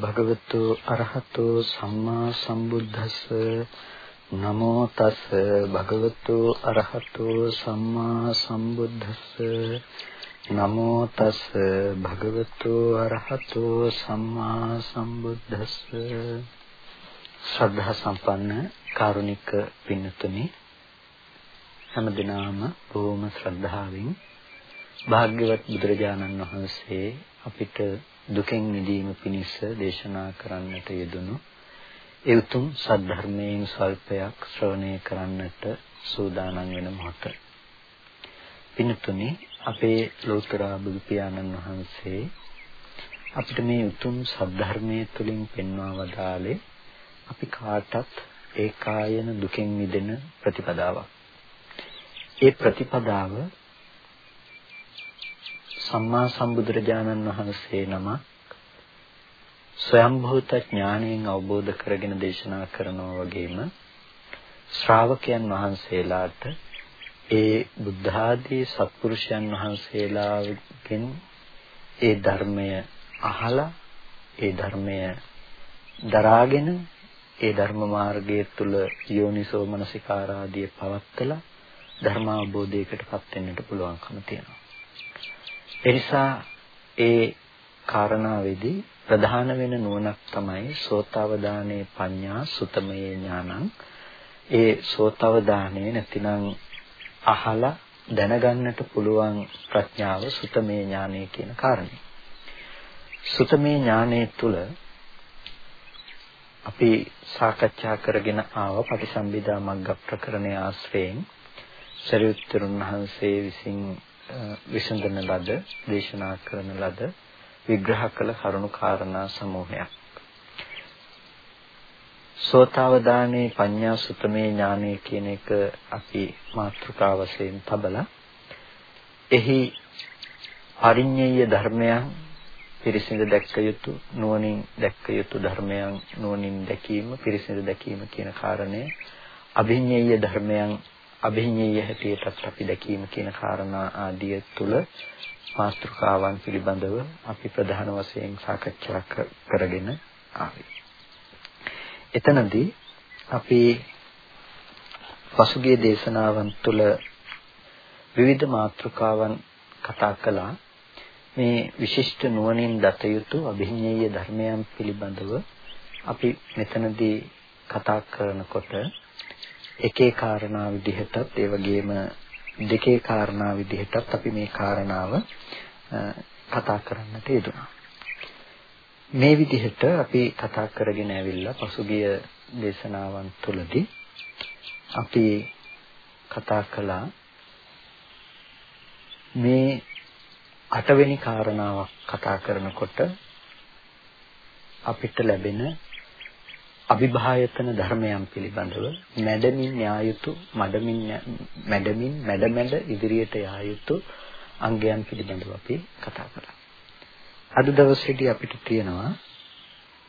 නමෝ තස් භගවතු අරහතෝ සම්මා සම්බුද්දස්ස නමෝ තස් භගවතු අරහතෝ සම්මා සම්බුද්දස්ස නමෝ තස් භගවතු අරහතෝ සම්මා සම්බුද්දස්ස ශ්‍රද්ධා සම්පන්න කාරුණික පින්තුනි හැම දිනම බොහොම ශ්‍රද්ධාවෙන් භාග්‍යවත් බුදුරජාණන් වහන්සේ අපිට දුකෙන් මිදීම පිණිස දේශනා කරන්නට යෙදුණු ඒ උතුම් සද්ධර්මයෙන් සල්පයක් ශ්‍රවණය කරන්නට සූදානම් වෙන මොහොත. පින්තුනි අපේ ලෝතර බුදු පියාණන් වහන්සේ අපිට මේ උතුම් සද්ධර්මයේ තුලින් පෙන්වා වදාළේ අපි කාටත් ඒකායන දුකෙන් මිදෙන ප්‍රතිපදාවක්. ඒ ප්‍රතිපදාව සම්මා සම්බුදුරජාණන් වහන්සේ නම ස්වයම්භූත ඥාණයෙන් අවබෝධ කරගෙන දේශනා කරනවා වගේම ශ්‍රාවකයන් වහන්සේලාට ඒ බුද්ධ ආදී සත්පුරුෂයන් වහන්සේලාගෙන් ඒ ධර්මය අහලා ඒ ධර්මය දරාගෙන ඒ ධර්ම මාර්ගයේ තුල යෝනිසෝ මනසිකාරාදී පවත්තලා ධර්ම අවබෝධයකටපත් වෙන්නට පුළුවන්කම තියෙනවා. ඒ නිසා ඒ කාරණාවේදී ප්‍රධාන වෙන නුවණක් තමයි සෝතවදානේ පඤ්ඤා සුතමයේ ඥානං. ඒ සෝතවදානේ නැතිනම් අහලා දැනගන්නට පුළුවන් ප්‍රඥාව සුතමේ ඥානය කියන කාරණේ. සුතමේ ඥානයේ තුල අපි සාකච්ඡා කරගෙන ආව පටිසම්භිදා මග්ග ප්‍රකරණයේ ආශ්‍රයෙන් සරියුත්තරුන් වහන්සේ විසින් විසඳන ලද දේශනා කරන ලද විග්‍රහ කළ කරුණු කාරණා සමූහයක්. සෝතාවදානේ පඤ්ඤා සුතමේ ඥානය කියන එක අපි මාතෘකා වශයෙන් තබලා එහි අරිඤ්ඤය ධර්මයන් පිරිසිඳ දැක්ක යුතු නුවණින් දැක්ක යුතු ධර්මයන් නුවණින් දැකීම පිරිසිඳ දැකීම කියන කාරණය අභිඤ්ඤය ධර්මයන් අභිඤ්ඤය හැටියටත් අපි දැකීම කියන කාරණා ආදිය තුල මාතෘකාවන් පිළිබඳව අපි ප්‍රධාන වශයෙන් සාකච්ඡා කරගෙන ආවේ. එතනදී අපි පසුගිය දේශනාවන් තුළ විවිධ මාතෘකාවන් කතා කළා. මේ විශිෂ්ට නුවණින් දත යුතු අභිඤ්ඤේය ධර්මයන් පිළිබඳව අපි මෙතනදී කතා කරනකොට එකේ කාරණා විදිහටත් ඒ වගේම දෙකේ කාරණා විදිහටත් අපි මේ කාරණාව කතා කරන්නට යෙදුණා. මේ විදිහට අපි කතා කරගෙන ඇවිල්ලා පසුගිය දේශනාවන් තුළදී අපි කතා කළා මේ අටවෙනි කාරණාවක් කතා කරනකොට අපිට ලැබෙන අවිභායතන ධර්මයන් පිළිබඳව මැඩමින් යා යුතු මඩමින් මැඩමින් මැඩමැඩ ඉදිරියට යා යුතු අංගයන් පිළිබඳව අපි කතා කරා. අද දවසේදී අපිට තියෙනවා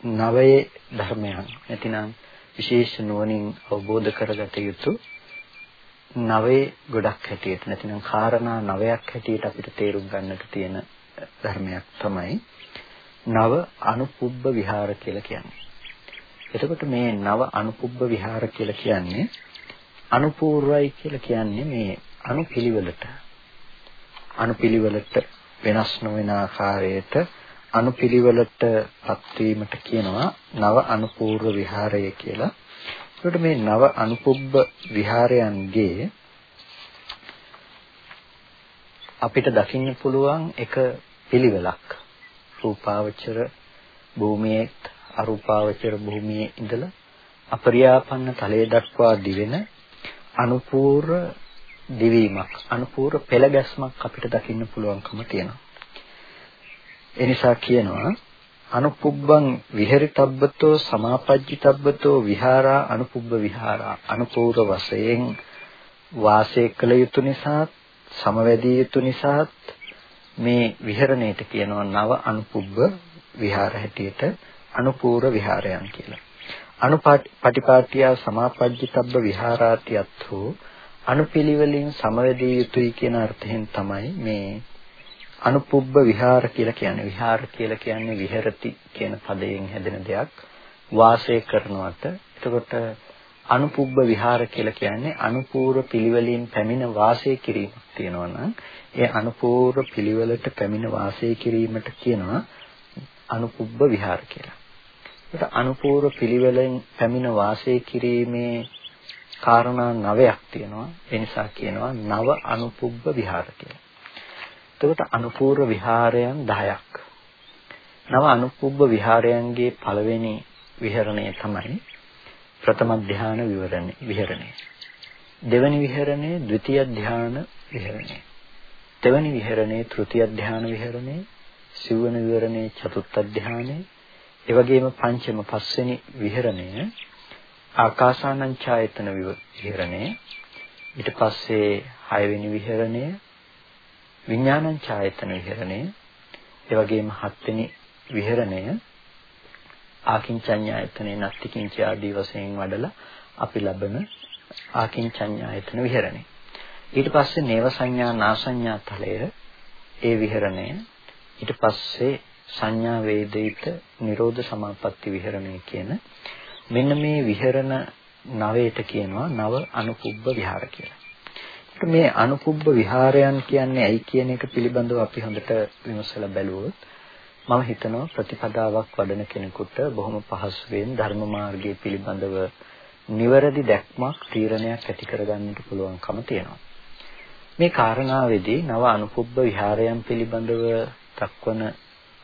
නවයේ ධර්මයන් නැතිනම් විශේෂ නුවණින් අවබෝධ කරගත යුතු නවයේ ගොඩක් හැටියට නැතිනම් කාරණා නවයක් හැටියට අපිට තේරුම් ගන්නට තියෙන ධර්මයක් තමයි නව අනුපුබ්බ විහාර කියලා කියන්නේ. එතකොට මේ නව අනුපුබ්බ විහාර කියලා කියන්නේ අනුපූර්වයි කියලා කියන්නේ මේ අනුපිළිවෙලට අනුපිළිවෙලට වෙනස් නොවන ආකාරයට අනුපිළිවෙලට පත්වීමට කියනවා නව අනුපූර්ව විහාරය කියලා. ඒකට මේ නව අනුපුබ්බ විහාරයන්ගේ අපිට දකින්න පුළුවන් එක පිළිවෙලක් රූපාවචර භූමියේ අරූපාවචර භූමියේ ඉඳලා අපරියාපන්න තලයේ දක්වා දිවෙන අනුපූර්ව දිවීමක් අනුපූර්ව පෙළ ගැස්මක් අපිට දකින්න පුළුවන්කම තියෙනවා. ඒ නිසා කියනවා අනුපුබ්බං විහෙරිතබ්බතෝ සමාපජ්ජිතබ්බතෝ විහාරා අනුපුබ්බ විහාරා අනුපූර්ව වශයෙන් වාසය කළ යුතු නිසා සමවැදිය යුතු නිසා මේ විහරණයට කියනවා නව අනුපුබ්බ විහාර හැටියට අනුපූර්ව විහාරයන් කියලා. අනුපටිපාටියා සමාපජ්ජිතබ්බ විහාරාතියත්හෝ අනුපිළිවෙලින් සමවැදී යුතුයි කියන අර්ථයෙන් තමයි මේ අනුපුබ්බ විහාර කියලා කියන්නේ විහාර කියලා කියන්නේ විහෙරති කියන පදයෙන් හැදෙන දෙයක් වාසය කරනවට එතකොට අනුපුබ්බ විහාර කියලා කියන්නේ අනුපූර්ව පිළිවෙලින් පැමිණ වාසය කිරීමක් තියෙනවා නම් ඒ අනුපූර්ව පිළිවෙලට පැමිණ වාසය කිරීමට කියනවා අනුපුබ්බ විහාර කියලා. ඒක අනුපූර්ව පිළිවෙලෙන් පැමිණ වාසය කිරීමේ කාරණා නවයක් තියෙනවා. ඒ නිසා කියනවා නව අනුපුබ්බ විහාර කියලා. එතකොට අනුපූර්ව විහාරයන් 10ක්. නව අනුපුබ්බ විහාරයන්ගේ පළවෙනි විහරණය තමයි ප්‍රථම ධාන විවරණය විහරණය. දෙවැනි විහරණය ද්විතිය ධාන විහරණය. දෙවැනි විහරණය තෘතිය ධාන විහරණය, සිව්වන විහරණය චතුර්ථ ධානය, ඒ වගේම පංචම පස්වෙනි විහරණය ආකාසානං ඡායතන විහරණය, ඊට පස්සේ හයවෙනි විහරණය විඥානං ඡායතන විහරණය, ඒ වගේම හත්වෙනි විහරණය ආකින්චඤ්ඤායතනේ නත්තිකින්ච ආදී වශයෙන් වඩලා අපි ලබන ආකින්චඤ්ඤායතන විහරණය. ඊට පස්සේ නේව සංඥා නාසඤ්ඤා තලය ඒ විහරණය. ඊට පස්සේ සංඥා වේදිත නිරෝධ සමාපatti විහරණය කියන මෙන්න මේ විහරණ නවයට කියනවා නව අනුපුබ්බ විහාර කියලා. මේ අනුපුබ්බ විහාරයන් කියන්නේ ඇයි කියන එක පිළිබඳව අපි හොඳට විමසලා බැලුවොත් මම හිතනවා ප්‍රතිපදාවක් වඩන කෙනෙකුට බොහොම පහසුවෙන් ධර්ම මාර්ගයේ පිළිබඳව නිවැරදි දැක්මක් තීරණයක් ඇති කරගන්නට පුළුවන්කම තියෙනවා. මේ කාරණාවේදී නව අනුපුබ්බ විහාරයන් පිළිබඳව දක්වන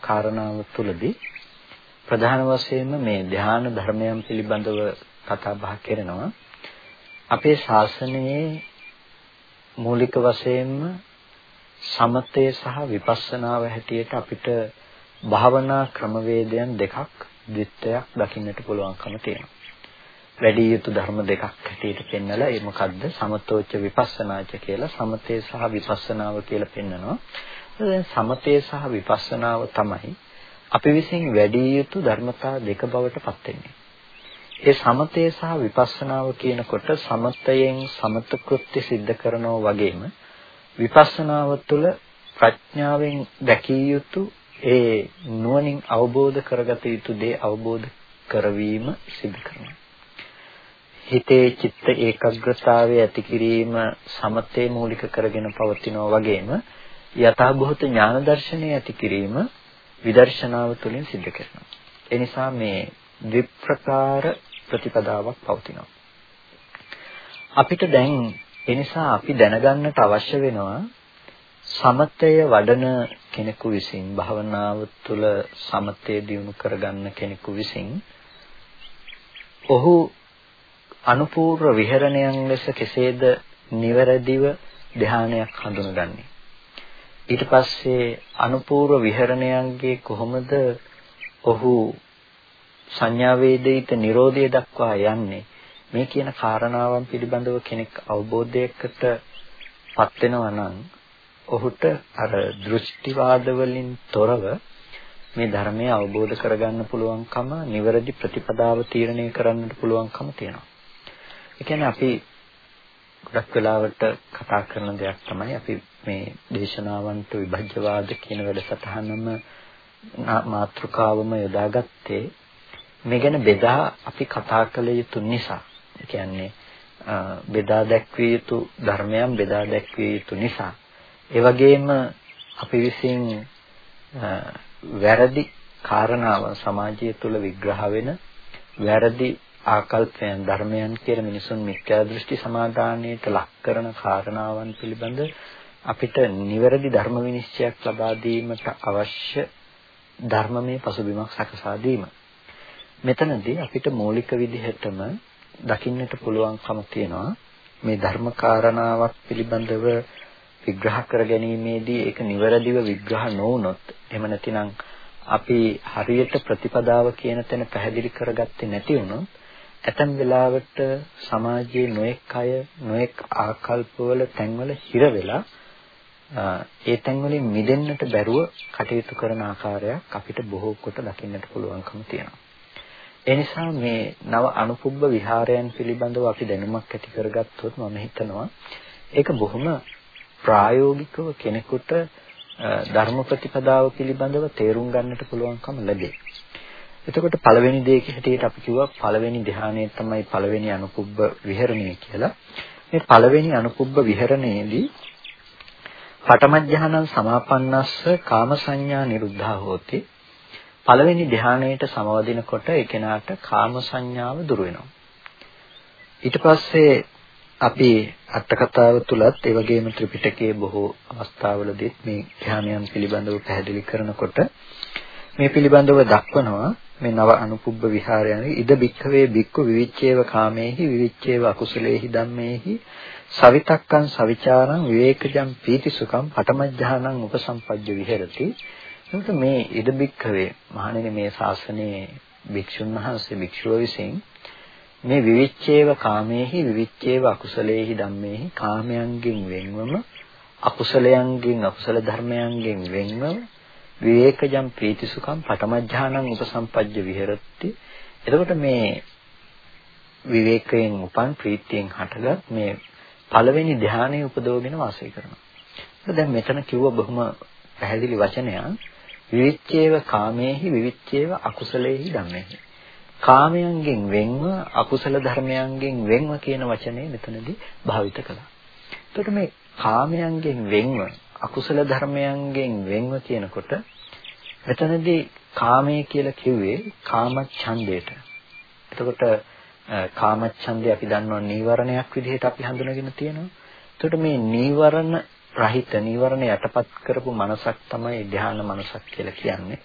කාරණාව තුළදී ප්‍රධාන වශයෙන්ම මේ ධ්‍යාන ධර්මයන් පිළිබඳව කතා බහ කරනවා. අපේ ශාසනයේ මූලික වශයෙන්ම සමතය සහ විපස්සනාව හැටියට අපිට භාවනා ක්‍රමවේදයන් දෙකක් ද්විත්වයක් දකින්නට පුළුවන්කම තියෙනවා. වැඩි යුතු ධර්ම දෙකක් හැටියට පෙන්නලා ඒ මොකද්ද සමතෝච්ච විපස්සනාච කියලා සමතේ සහ විපස්සනාව කියලා පෙන්නනවා. දැන් සමතේ සහ විපස්සනාව තමයි අපි විසින් වැඩි යුතු ධර්මතා දෙක බවට පත් වෙන්නේ. ඒ සමතේ සහ විපස්සනාව කියනකොට සමතයෙන් සමත කෘත්‍ය સિદ્ધ කරනවා වගේම විපස්සනාව තුළ ප්‍රඥාවෙන් දැකිය යුතු ඒ නුවණින් අවබෝධ කරගත යුතු දේ අවබෝධ කරවීම සිදු කරනවා. හිතේ චිත්ත ඒකාග්‍රතාවය ඇති කිරීම සමතේ මූලික කරගෙන පවතිනවා වගේම යථාභූත ඥාන දර්ශනය ඇති කිරීම විදර්ශනාව තුළින් සිදු කරනවා. ඒ නිසා මේ ද්විප්‍රකාර ප්‍රතිපදාවක් පවතිනවා. අපිට දැන් ඒ නිසා අපි දැනගන්නට අවශ්‍ය වෙනවා සමතය වඩන කෙනෙකු විසින් භවනාව තුළ සමතය දියුණු කරගන්න කෙනෙකු විසින් ඔහු අනුපූර්ව විහරණයන් ලෙස කෙසේද නිවැරදිව ධානයක් හඳුනගන්නේ ඊට පස්සේ අනුපූර්ව විහරණයන්ගේ කොහොමද ඔහු සංඥා වේදිත Nirodhe දක්වා යන්නේ මේ කියන කාරණාවන් පිළිබඳව කෙනෙක් අවබෝධයකට පත් වෙනවා නම් ඔහුට අර දෘෂ්ටිවාද වලින් තොරව මේ ධර්මය අවබෝධ කරගන්න පුළුවන්කම නිවැරදි ප්‍රතිපදාව තීරණය කරන්නට පුළුවන්කම තියෙනවා. ඒ කියන්නේ අපි ගොඩක් වෙලාවට කතා කරන දෙයක් තමයි අපි මේ දේශනාවන්ට විභජ්‍යවාද කියන වැඩසටහනම මාතෘකාවම යොදාගත්තේ මේ ගැන බෙදා අපි කතා කළ යුතු නිසා. ඒ කියන්නේ බෙදා දැක්විය යුතු ධර්මයන් බෙදා දැක්විය යුතු නිසා ඒ වගේම අපි විසින් වැරදි කාරණාවන් සමාජය තුළ විග්‍රහ වෙන වැරදි ආකල්පයන් ධර්මයන් කියන මිනිසුන් මිත්‍යා දෘෂ්ටි සමාදානයට ලක් කරන කාරණාවන් පිළිබඳ අපිට නිවැරදි ධර්ම විනිශ්චයක් ලබා දීමට අවශ්‍ය ධර්මමය පසුබිමක් සකසා දීම. මෙතනදී අපිට මූලික විදිහටම දකින්නට පුළුවන්කම තියෙනවා මේ ධර්ම කාරණාවක් පිළිබඳව විග්‍රහ කර ගැනීමේදී ඒක නිවැරදිව විග්‍රහ නොවුනොත් එහෙම නැතිනම් අපි හරියට ප්‍රතිපදාව කියන තැන පැහැදිලි කරගත්තේ නැති වුණොත් ඇතම් වෙලාවට සමාජයේ නොඑක් අය නොඑක් ආකල්පවල තැන්වල හිර වෙලා ඒ තැන්වලින් මිදෙන්නට බැරුව කටයුතු කරන ආකාරයක් අපිට බොහෝ කොට දකින්නට පුළුවන්කම තියෙනවා. ඒ නිසා මේ නව අනුපුබ්බ විහාරයන් පිළිබඳව අපි දැනුමක් ඇති කරගත්තොත් මම හිතනවා ඒක බොහොම ප්‍රායෝගිකව කෙනෙකුට ධර්ම ප්‍රතිපදාව පිළිබඳව තේරුම් ගන්නට පුළුවන්කම ලැබේ. එතකොට පළවෙනි දේ හැටියට අපි කිව්වා පළවෙනි ධ්‍යානය තමයි පළවෙනි අනුකුබ්බ විහරණය කියලා. මේ පළවෙනි අනුකුබ්බ විහරණයේදී පඨම ධ්‍යානං සමාපන්නස්ස කාම සංඥා නිරුද්ධා හෝති. පළවෙනි ධ්‍යානයට සමවදිනකොට ඒ කෙනාට කාම සංඥාව දුර වෙනවා. ඊට පස්සේ අපි අටකතාව තුලත් ඒ වගේම ත්‍රිපිටකයේ බොහෝ අවස්ථාවලදීත් මේ ධ්‍යානයන් පිළිබඳව පැහැදිලි කරනකොට මේ පිළිබඳව දක්වනවා මේ නව අනුපුබ්බ විහාරයන්හි ඉද බික්ඛවේ බික්ඛු විවිච්ඡේව කාමේහි විවිච්ඡේව අකුසලේහි ධම්මේහි සවිතක්කං සවිචාරං විවේකජං පීතිසුඛං පඨමඥානං උපසම්පජ්ජ විහෙරති. එතකොට මේ ඉද බික්ඛවේ මහණෙනි මේ ශාසනයේ භික්ෂුන් වහන්සේ භික්ෂුව විසින් මේ විවිච්ඡේව කාමේහි විවිච්ඡේව අකුසලේහි ධම්මේහි කාමයන්ගෙන් වෙන්වම අකුසලයන්ගෙන් අකුසල ධර්මයන්ගෙන් වෙන්වම විවේකජම් ප්‍රීතිසුඛම් පඨමඥානං උපසම්පජ්ජ විහෙරති. එතකොට මේ විවේකයෙන් උපන් ප්‍රීතියෙන් හටගත් මේ පළවෙනි ධානයේ උපදවගෙන වාසය කරනවා. දැන් මෙතන කිව්ව බොහොම පැහැදිලි වචනයක් විවිච්ඡේව කාමේහි විවිච්ඡේව අකුසලේහි ධම්මේහි. කාමයන්ගෙන් වෙන්ව අකුසල ධර්මයන්ගෙන් වෙන්ව කියන වචනේ මෙතනදී භාවිත කළා. එතකොට මේ කාමයන්ගෙන් වෙන්ව අකුසල ධර්මයන්ගෙන් වෙන්ව කියනකොට මෙතනදී කාමයේ කියලා කිව්වේ කාමච්ඡන්දයට. එතකොට කාමච්ඡන්දය අපි දන්නවා නීවරණයක් විදිහට අපි හඳුනගෙන තියෙනවා. එතකොට මේ නීවරණ රහිත නීවරණ යටපත් කරපු මනසක් තමයි ධ්‍යාන මනසක් කියලා කියන්නේ.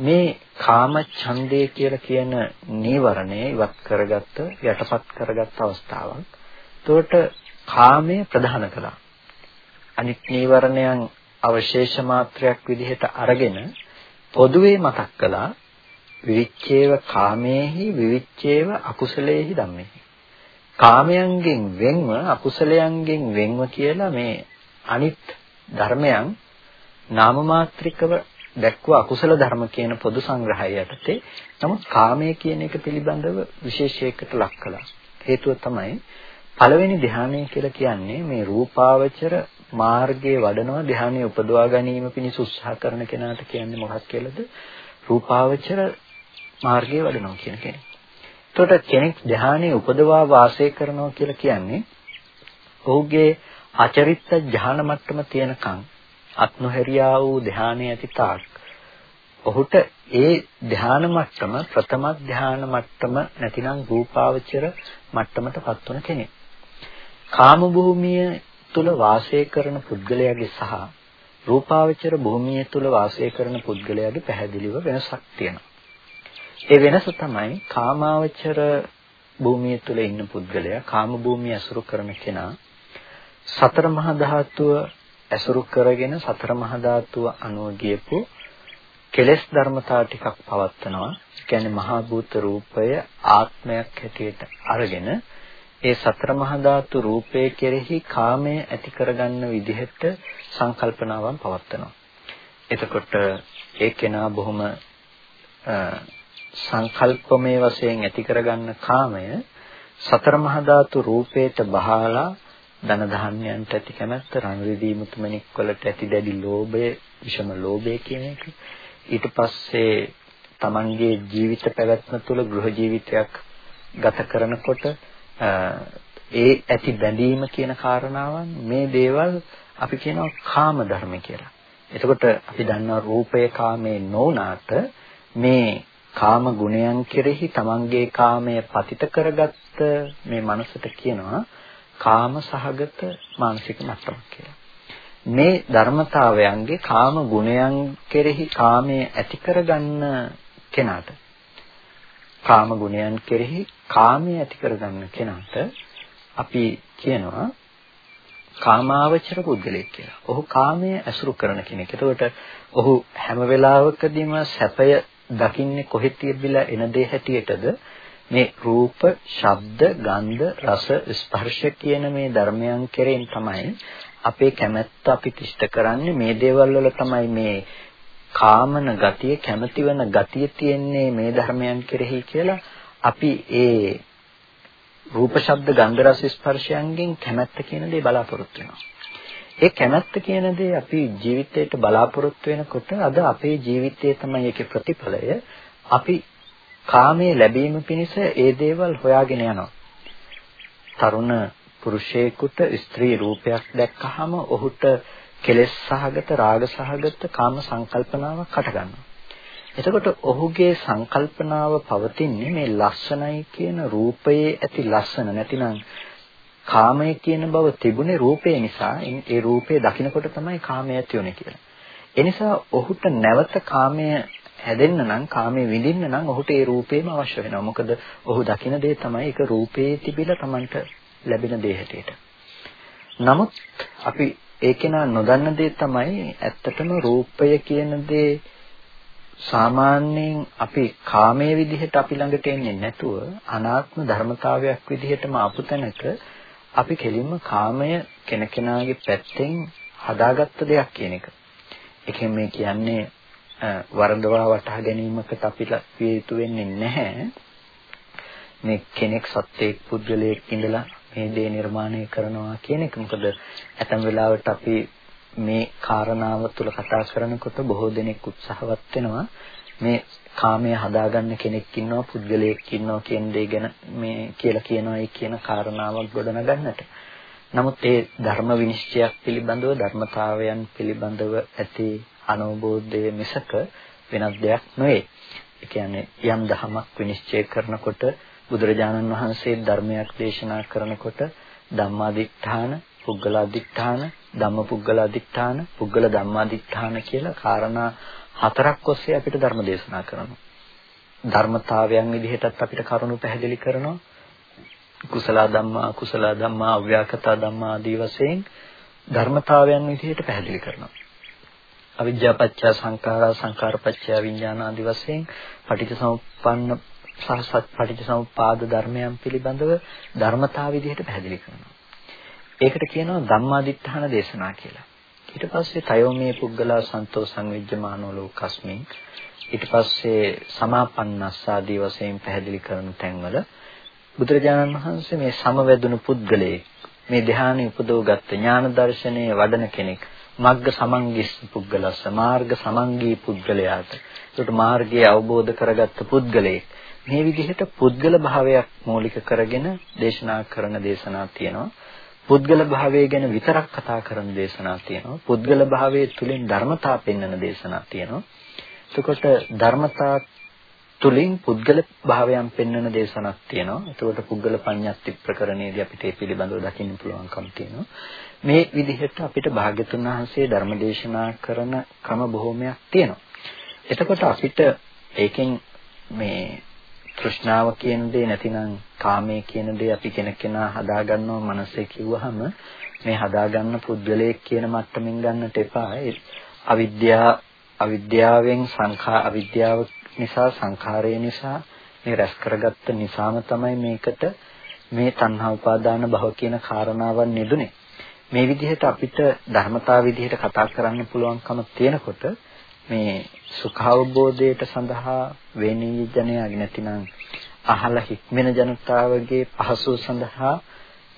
මේ කාමච්ඡන්දය කියලා කියන නීවරණය ඉවත් කරගත්ත යටපත් කරගත්ත අවස්ථාවක්. එතකොට කාමය ප්‍රධාන කළා. අනිත් නීවරණයන් අවශේෂ මාත්‍රයක් විදිහට අරගෙන පොදුවේ මතක් කළා විවිච්ඡේව කාමේහි විවිච්ඡේව අකුසලේහි ධම්මේහි කාමයන්ගෙන් වෙන්ව අකුසලයන්ගෙන් වෙන්ව කියලා මේ අනිත් ධර්මයන් නාම මාත්‍රිකව දැක්ව අකුසල ධර්ම කියන පොදු සංග්‍රහය යටතේ. නමුත් කාමය කියන එක පිළිබඳව විශේෂයකට ලක් කළා. හේතුව තමයි පළවෙනි ධ්‍යානය කියලා කියන්නේ මේ රූපාවචර මාර්ගයේ වඩනවා ධ්‍යානය උපදවා ගැනීම පිණිස උත්සාහ කරන කෙනාට කියන්නේ මොකක්ද කියලාද? රූපාවචර මාර්ගයේ වඩනවා කියන කෙනෙක්. එතකොට කෙනෙක් ධ්‍යානය උපදවා වාසය කරනවා කියලා කියන්නේ ඔහුගේ අචරිත ධ්‍යාන මට්ටම තියෙනකන් අත් නොහැරියා වූ ධ්‍යානය ඇති තාක් ඔහුට ඒ ධ්‍යාන මට්ටම ප්‍රථම ධ්‍යාන මට්ටම නැතිනම් රූපාවචර මට්ටමටපත් වන කෙනෙක්. කාම භූමිය තුල වාසය කරන පුද්ගලයාගේ සහ රූපාවචර භූමිය තුල වාසය කරන පුද්ගලයාගේ පැහැදිලිව වෙනසක් තියෙනවා. ඒ වෙනස තමයි කාමාවචර භූමිය තුල ඉන්න පුද්ගලයා කාම භූමිය අසුරු කරන කෙනා සතර මහා ධාතුව ඇසුරු කරගෙන සතර මහා ධාතුව අනුව ගියපු කෙලෙස් ධර්මතා ටිකක් පවත්නවා. කියන්නේ මහා භූත රූපය ආත්මයක් හැටියට අරගෙන ඒ සතර මහා ධාතු රූපය කෙරෙහි කාමය ඇති කරගන්න විදිහට සංකල්පනාවන් පවත්නවා. එතකොට ඒ කෙනා බොහොම සංකල්පමය වශයෙන් ඇති කරගන්න කාමය සතර මහා ධාතු රූපයට බහලා ධන ධාන්‍යයන්ට ඇති කැමැත්ත රන් රිදී මුතුමැණික් වලට ඇති දැඩි ලෝභය විෂම ලෝභය කියන එක ඊට පස්සේ තමන්ගේ ජීවිත පැවැත්ම තුළ ගෘහ ජීවිතයක් ගත කරනකොට ඒ ඇති බැඳීම කියන කාරණාවන් මේ දේවල් අපි කියනවා කාම ධර්ම කියලා. එතකොට අපි දන්නවා රූපය කාමේ නොඋනාට මේ කාම ගුණයන් කෙරෙහි තමන්ගේ කාමය පතිත කරගත්ත මේ මනසට කියනවා කාම සහගත මානසික මට්ටමක් කියලා. මේ ධර්මතාවයන්ගේ කාම ගුණයන් කෙරෙහි කාමයේ ඇති කරගන්න කෙනාට කාම ගුණයන් කෙරෙහි කාමයේ ඇති කරගන්න කෙනාට අපි කියනවා කාමාවචර පුද්ගලයෙක් කියලා. ඔහු කාමයේ ඇසුරු කරන කෙනෙක්. එතකොට ඔහු හැම වෙලාවකදීම සැපය දකින්නේ කොහෙද තියබිලා එන දේ හැටියටද මේ රූප, ශබ්ද, ගන්ධ, රස, ස්පර්ශ කියන මේ ධර්මයන් කෙරෙන් තමයි අපේ කැමැත්ත අපි ඉෂ්ට කරන්නේ මේ දේවල් වල තමයි මේ කාමන ගතිය කැමති වෙන ගතිය තියෙන්නේ මේ ධර්මයන් කෙරෙහි කියලා අපි ඒ රූප ශබ්ද ගන්ධ රස ස්පර්ශයන්ගෙන් කැමැත්ත කියන දේ බලාපොරොත්තු වෙනවා. ඒ කැමැත්ත කියන දේ අපි ජීවිතයට බලාපොරොත්තු වෙනකොට අද අපේ ජීවිතයේ තමයි ඒකේ ප්‍රතිඵලය. අපි කාමයේ ලැබීම පිණිස ඒ දේවල් හොයාගෙන යනවා. තරුණ පුරුෂයෙකුට ස්ත්‍රී රූපයක් දැක්කහම ඔහුට කෙලෙස් සහගත රාග සහගත කාම සංකල්පනාවක් හටගන්නවා. එතකොට ඔහුගේ සංකල්පනාව පවතින්නේ මේ ලස්සනයි කියන රූපයේ ඇති ලස්සන නැතිනම් කාමය කියන බව තිබුණේ රූපය නිසා ඒ රූපය දකිනකොට තමයි කාමය ඇති වෙන්නේ කියලා. ඒ නිසා ඔහුට නැවත කාමය හැදෙන්න නම් කාමයේ විඳින්න නම් ඔහුට ඒ රූපේම අවශ්‍ය වෙනවා. මොකද ඔහු දකින දේ තමයි ඒක රූපේ තිබිලා Tamanට ලැබෙන දේ හැටියට. නමුත් අපි ඒකේනා නොදන්න දේ තමයි ඇත්තටම රූපය කියන දේ සාමාන්‍යයෙන් අපි කාමයේ විදිහට අපි ළඟට එන්නේ නැතුව අනාත්ම ධර්මතාවයක් විදිහටම ආපු තැනක අපි කෙලින්ම කාමය කෙනකෙනාගේ පැත්තෙන් හදාගත්ත දෙයක් කියන එක. ඒකෙන් මේ කියන්නේ වරදවා වටහා ගැනීමකට අපි විය යුතු වෙන්නේ නැහැ. මේ කෙනෙක් සත්‍යයක් පුද්ගලයෙක් ඉඳලා මේ දේ නිර්මාණය කරනවා කියන එක. මොකද ඇතම් වෙලාවට අපි මේ කාරණාව තුල කතා කරනකොට බොහෝ දෙනෙක් උත්සාහවත් වෙනවා මේ කාමය හදාගන්න කෙනෙක් ඉන්නවා පුද්ගලයෙක් ඉන්නවා කියන දේ ගැන මේ කියලා කියනවායි කියන කාරණාවක් ගොඩනගන්නට. නමුත් ඒ ධර්ම විනිශ්චයක් පිළිබඳව ධර්මතාවයන් පිළිබඳව ඇති අනවබෝධය මිසක වෙනත් දෙයක් නෙවෙයි. ඒ කියන්නේ යම් ධමයක් විනිශ්චය කරනකොට බුදුරජාණන් වහන්සේ ධර්මයක් දේශනා කරනකොට ධම්මාදිත්‍ථාන, පුද්ගලාදිත්‍ථාන, ධම්මපුද්ගලාදිත්‍ථාන, පුද්ගල ධම්මාදිත්‍ථාන කියලා කාරණා හතරක් ඔස්සේ අපිට ධර්ම දේශනා කරනවා. ධර්මතාවයන් විදිහටත් අපිට කරුණු පැහැදිලි කරනවා. කුසල ධම්මා, කුසල ධම්මා, අව්‍යාකත ධම්මා ආදී වශයෙන් ධර්මතාවයන් විදිහට පැහැදිලි කරනවා. අවිද්‍යාපච්චය සංඛාරා සංඛාරපච්චය විඥාන ආදී වශයෙන් පටිච්චසමුප්පන්න සහ පටිච්චසමුපාද ධර්මයන් පිළිබඳව ධර්මතාව විදිහට පැහැදිලි කරනවා. ඒකට කියනවා ධම්මාදිත්‍ථාන දේශනා කියලා. ඊට පස්සේ තයෝමේ පුද්ගලා සන්තෝ සංවිජ්ජමානෝ ලෝකස්මින් ඊට පස්සේ සමාපන්නස්සාදී වශයෙන් පැහැදිලි කරන තැන්වල බුදුරජාණන් වහන්සේ මේ සමවැදුණු පුද්ගලයෙක් මේ ධ්‍යානෙ උපදවගත්ත ඥාන දර්ශනයේ වඩන කෙනෙක් මග්ග සමංගිස් පුද්ගලස්ස මාර්ග සමංගී පුද්ගලයාට. ඒකට මාර්ගය අවබෝධ කරගත්ත පුද්ගලයෙක් මේ විදිහට පුද්ගල භාවයක් මූලික කරගෙන දේශනා කරන දේශනා තියෙනවා. පුද්ගල භාවය ගැන විතරක් කතා කරන දේශනා තියෙනවා. පුද්ගල භාවයේ තුලින් ධර්මතා පෙන්වන දේශනා තියෙනවා. එතකොට ධර්මතා තුලින් පුද්ගල භාවයන් පෙන්වන දේශනාවක් තියෙනවා. එතකොට පුද්ගල පඤ්ඤාති ප්‍රකරණයේදී අපිට ඒ පිළිබඳව දකින්න පුළුවන්කම තියෙනවා. මේ විදිහට අපිට භාග්‍යතුන් වහන්සේ ධර්ම දේශනා කරන ක්‍රම බොහෝමයක් තියෙනවා. එතකොට අපිට ඒකෙන් මේ තෘෂ්ණාව කියන දේ නැතිනම් කාමයේ කියන දේ අපි කෙනෙක් කෙනා හදාගන්නව මනසේ කිව්වහම මේ හදාගන්න පුද්ගලයෙක් කියන මට්ටමින් ගන්නට එපා. අවිද්‍යාව අවිද්‍යාවෙන් සංඛා අවිද්‍යාව නිසා සංඛාරය නිසා මේ රැස් කරගත්ත නිසාම තමයි මේකට මේ තණ්හා උපාදාන භව කියන කාරණාවන් නෙදුනේ. මේ විදිහට අපිට ධර්මතාව විදිහට කතා කරන්න පුළුවන්කම තියෙනකොට මේ සුඛාවබෝධයට සඳහා වෙණී ජනයාගේ නැතිනම් අහලා හික්මෙන ජනතාවගේ පහසුව සඳහා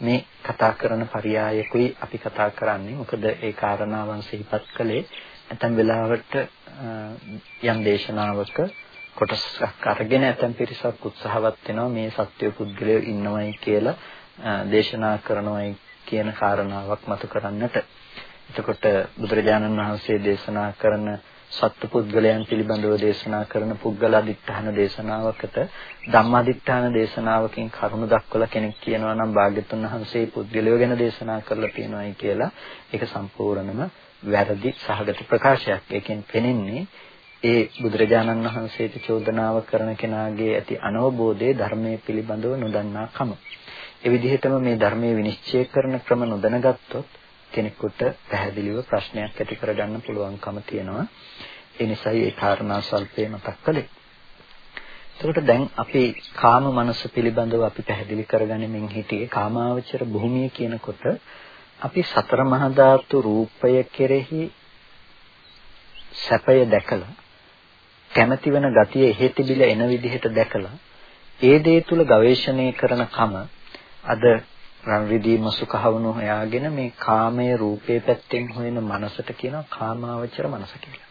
මේ කතා කරන පරයයකුයි අපි කතා කරන්නේ මොකද ඒ කාරණාවන් සිහිපත් කළේ නැත්නම් වෙලාවට යම් දේශනාවක කොටසක් අරගෙන ඇතම් පිරිසක් උත්සාහවත් වෙනවා මේ සත්‍ය පුද්ගලයෝ ඉන්නවයි කියලා දේශනා කරනවයි කියන කාරණාවක් මතු කරන්නට. එතකොට බුදුරජාණන් වහන්සේ දේශනා කරන සත්පුද්ගලයන් පිළිබඳව දේශනා කරන පුද්ගලාදිත්‍ථාන දේශනාවකට ධම්මාදිත්‍ථාන දේශනාවකින් කරුණු දක්වලා කෙනෙක් කියනවා නම් භාග්‍යතුන් වහන්සේ පුද්ගලයෝ ගැන දේශනා කරලා තියෙනවායි කියලා ඒක සම්පූර්ණම වැරදි සහගත ප්‍රකාශයක්. ඒකෙන් පෙනෙන්නේ ඒ බුදුරජාණන් වහන්සේට චෝදනාව කරන කෙනාගේ ඇති අනවබෝධයේ ධර්මයේ පිළිබඳව නොදන්නාකම. ඒ විදිහටම මේ ධර්මයේ විනිශ්චය කරන ක්‍රම නොදැනගත්තොත් කෙනෙකුට පැහැදිලිව ප්‍රශ්නයක් ඇති කරගන්න පුළුවන්කම තියෙනවා. ඒ නිසායි ඒ කාරණා සල්පේ මතක් කළේ. එතකොට දැන් අපි කාම මනස පිළිබඳව අපි පැහැදිලි කරගනිමින් හිටියේ කාමාවචර භූමිය කියනකොට අපි සතර මහා ධාතු රූපය කෙරෙහි සැපය දැකලා කැමැති වෙන ගතිය එහෙ තිබිලා එන විදිහට දැකලා ඒ දේ තුල ගවේෂණය කරන කම අද රන් රිදී මසු කහවණු හොයාගෙන මේ කාමයේ රූපේ පැත්තෙන් හොයන මනසට කියනවා කාමාවචර මනස කියලා.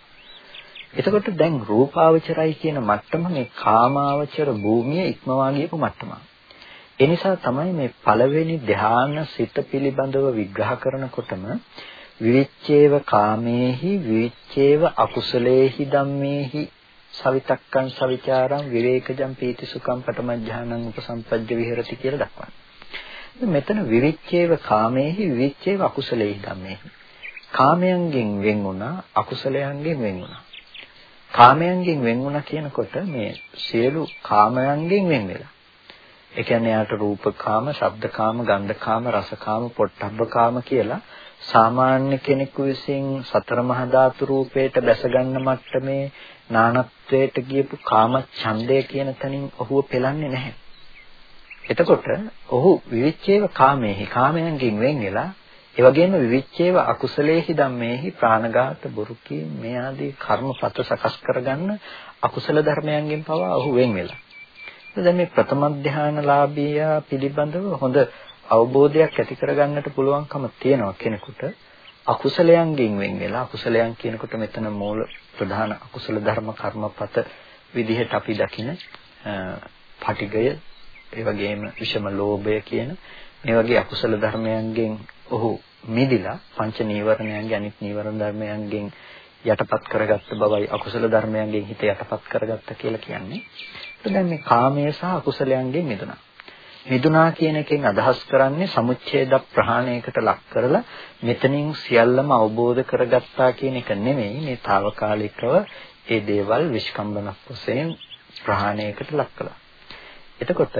එතකොට දැන් රූපාවචරයි කියන මට්ටම මේ කාමාවචර භූමිය ඉක්මවා ගියපු මට්ටම. ඒ නිසා තමයි මේ පළවෙනි ධාන සිත පිළිබඳව විග්‍රහ කරනකොටම විවිච්ඡේව කාමේහි විවිච්ඡේව අකුසලේහි ධම්මේහි සවිතක්කං සවිචාරං විවේකජං පීති සුඛං පටමඥානං උපසම්පජ්ජ විහෙරති කියලා දක්වනවා. මෙතන විවිච්ඡේව කාමේහි විවිච්ඡේව අකුසලේහි ධම්මේහි. කාමයන්ගෙන් වෙන් වුණා අකුසලයන්ගෙන් වෙන් වුණා. කාමයන්ගෙන් වෙන් වුණා කියනකොට මේ සියලු කාමයන්ගෙන් වෙන් වෙලා. ඒ කියන්නේ යාට රූපකාම, ශබ්දකාම, ගන්ධකාම, රසකාම, පොට්ටබ්බකාම කියලා සාමාන්‍ය කෙනෙකු විසින් සතර මහා ධාතු රූපයට බැස ගන්න මට්ටමේ නානත්වයට ගියපු කාම ඡන්දය කියන තැනින් ඔහුව පෙළන්නේ නැහැ. එතකොට ඔහු විවිච්ඡේව කාමේහි කාමයන්ගෙන් වෙන් වෙලා ඒ වගේම විවිච්ඡේව අකුසලේහි ධම්මේහි ප්‍රාණඝාත බුරුකී මේ ආදී කර්මපත සකස් කරගන්න අකුසල ධර්මයන්ගෙන් පවා ඔහු වෙන් වෙලා. දැන් මේ ප්‍රථම ධානලාභියා පිළිබඳව හොඳ අවබෝධයක් ඇති කරගන්නට පුළුවන්කම තියෙනවා කෙනෙකුට අකුසලයන්ගෙන් වෙන් වෙලා අකුසලයන් කියනකොට මෙතන මූල ප්‍රධාන අකුසල ධර්ම කර්මපත විදිහට අපි දකින පටිගය ඒ වගේම විෂම ලෝභය කියන මේ වගේ අකුසල ධර්මයන්ගෙන් ඔහු මිදිලා පංච නීවරණයන්ගේ අනිත් නීවරණ ධර්මයන්ගෙන් යටපත් කරගත්ත බවයි අකුසල ධර්මයන්ගෙන් හිත යටපත් කරගත්ත කියලා කියන්නේ. දැන් මේ කාමයේ සහ අකුසලයන්ගෙන් මිදුණා. මිදුණා කියන එකෙන් අදහස් කරන්නේ සමුච්ඡේද ප්‍රහාණයකට ලක් කරලා මෙතනින් සියල්ලම අවබෝධ කරගත්තා කියන එක නෙමෙයි මේ తాවකාලිකව ඒ දේවල් විස්කම්බනක් වශයෙන් ප්‍රහාණයකට ලක් කළා. එතකොට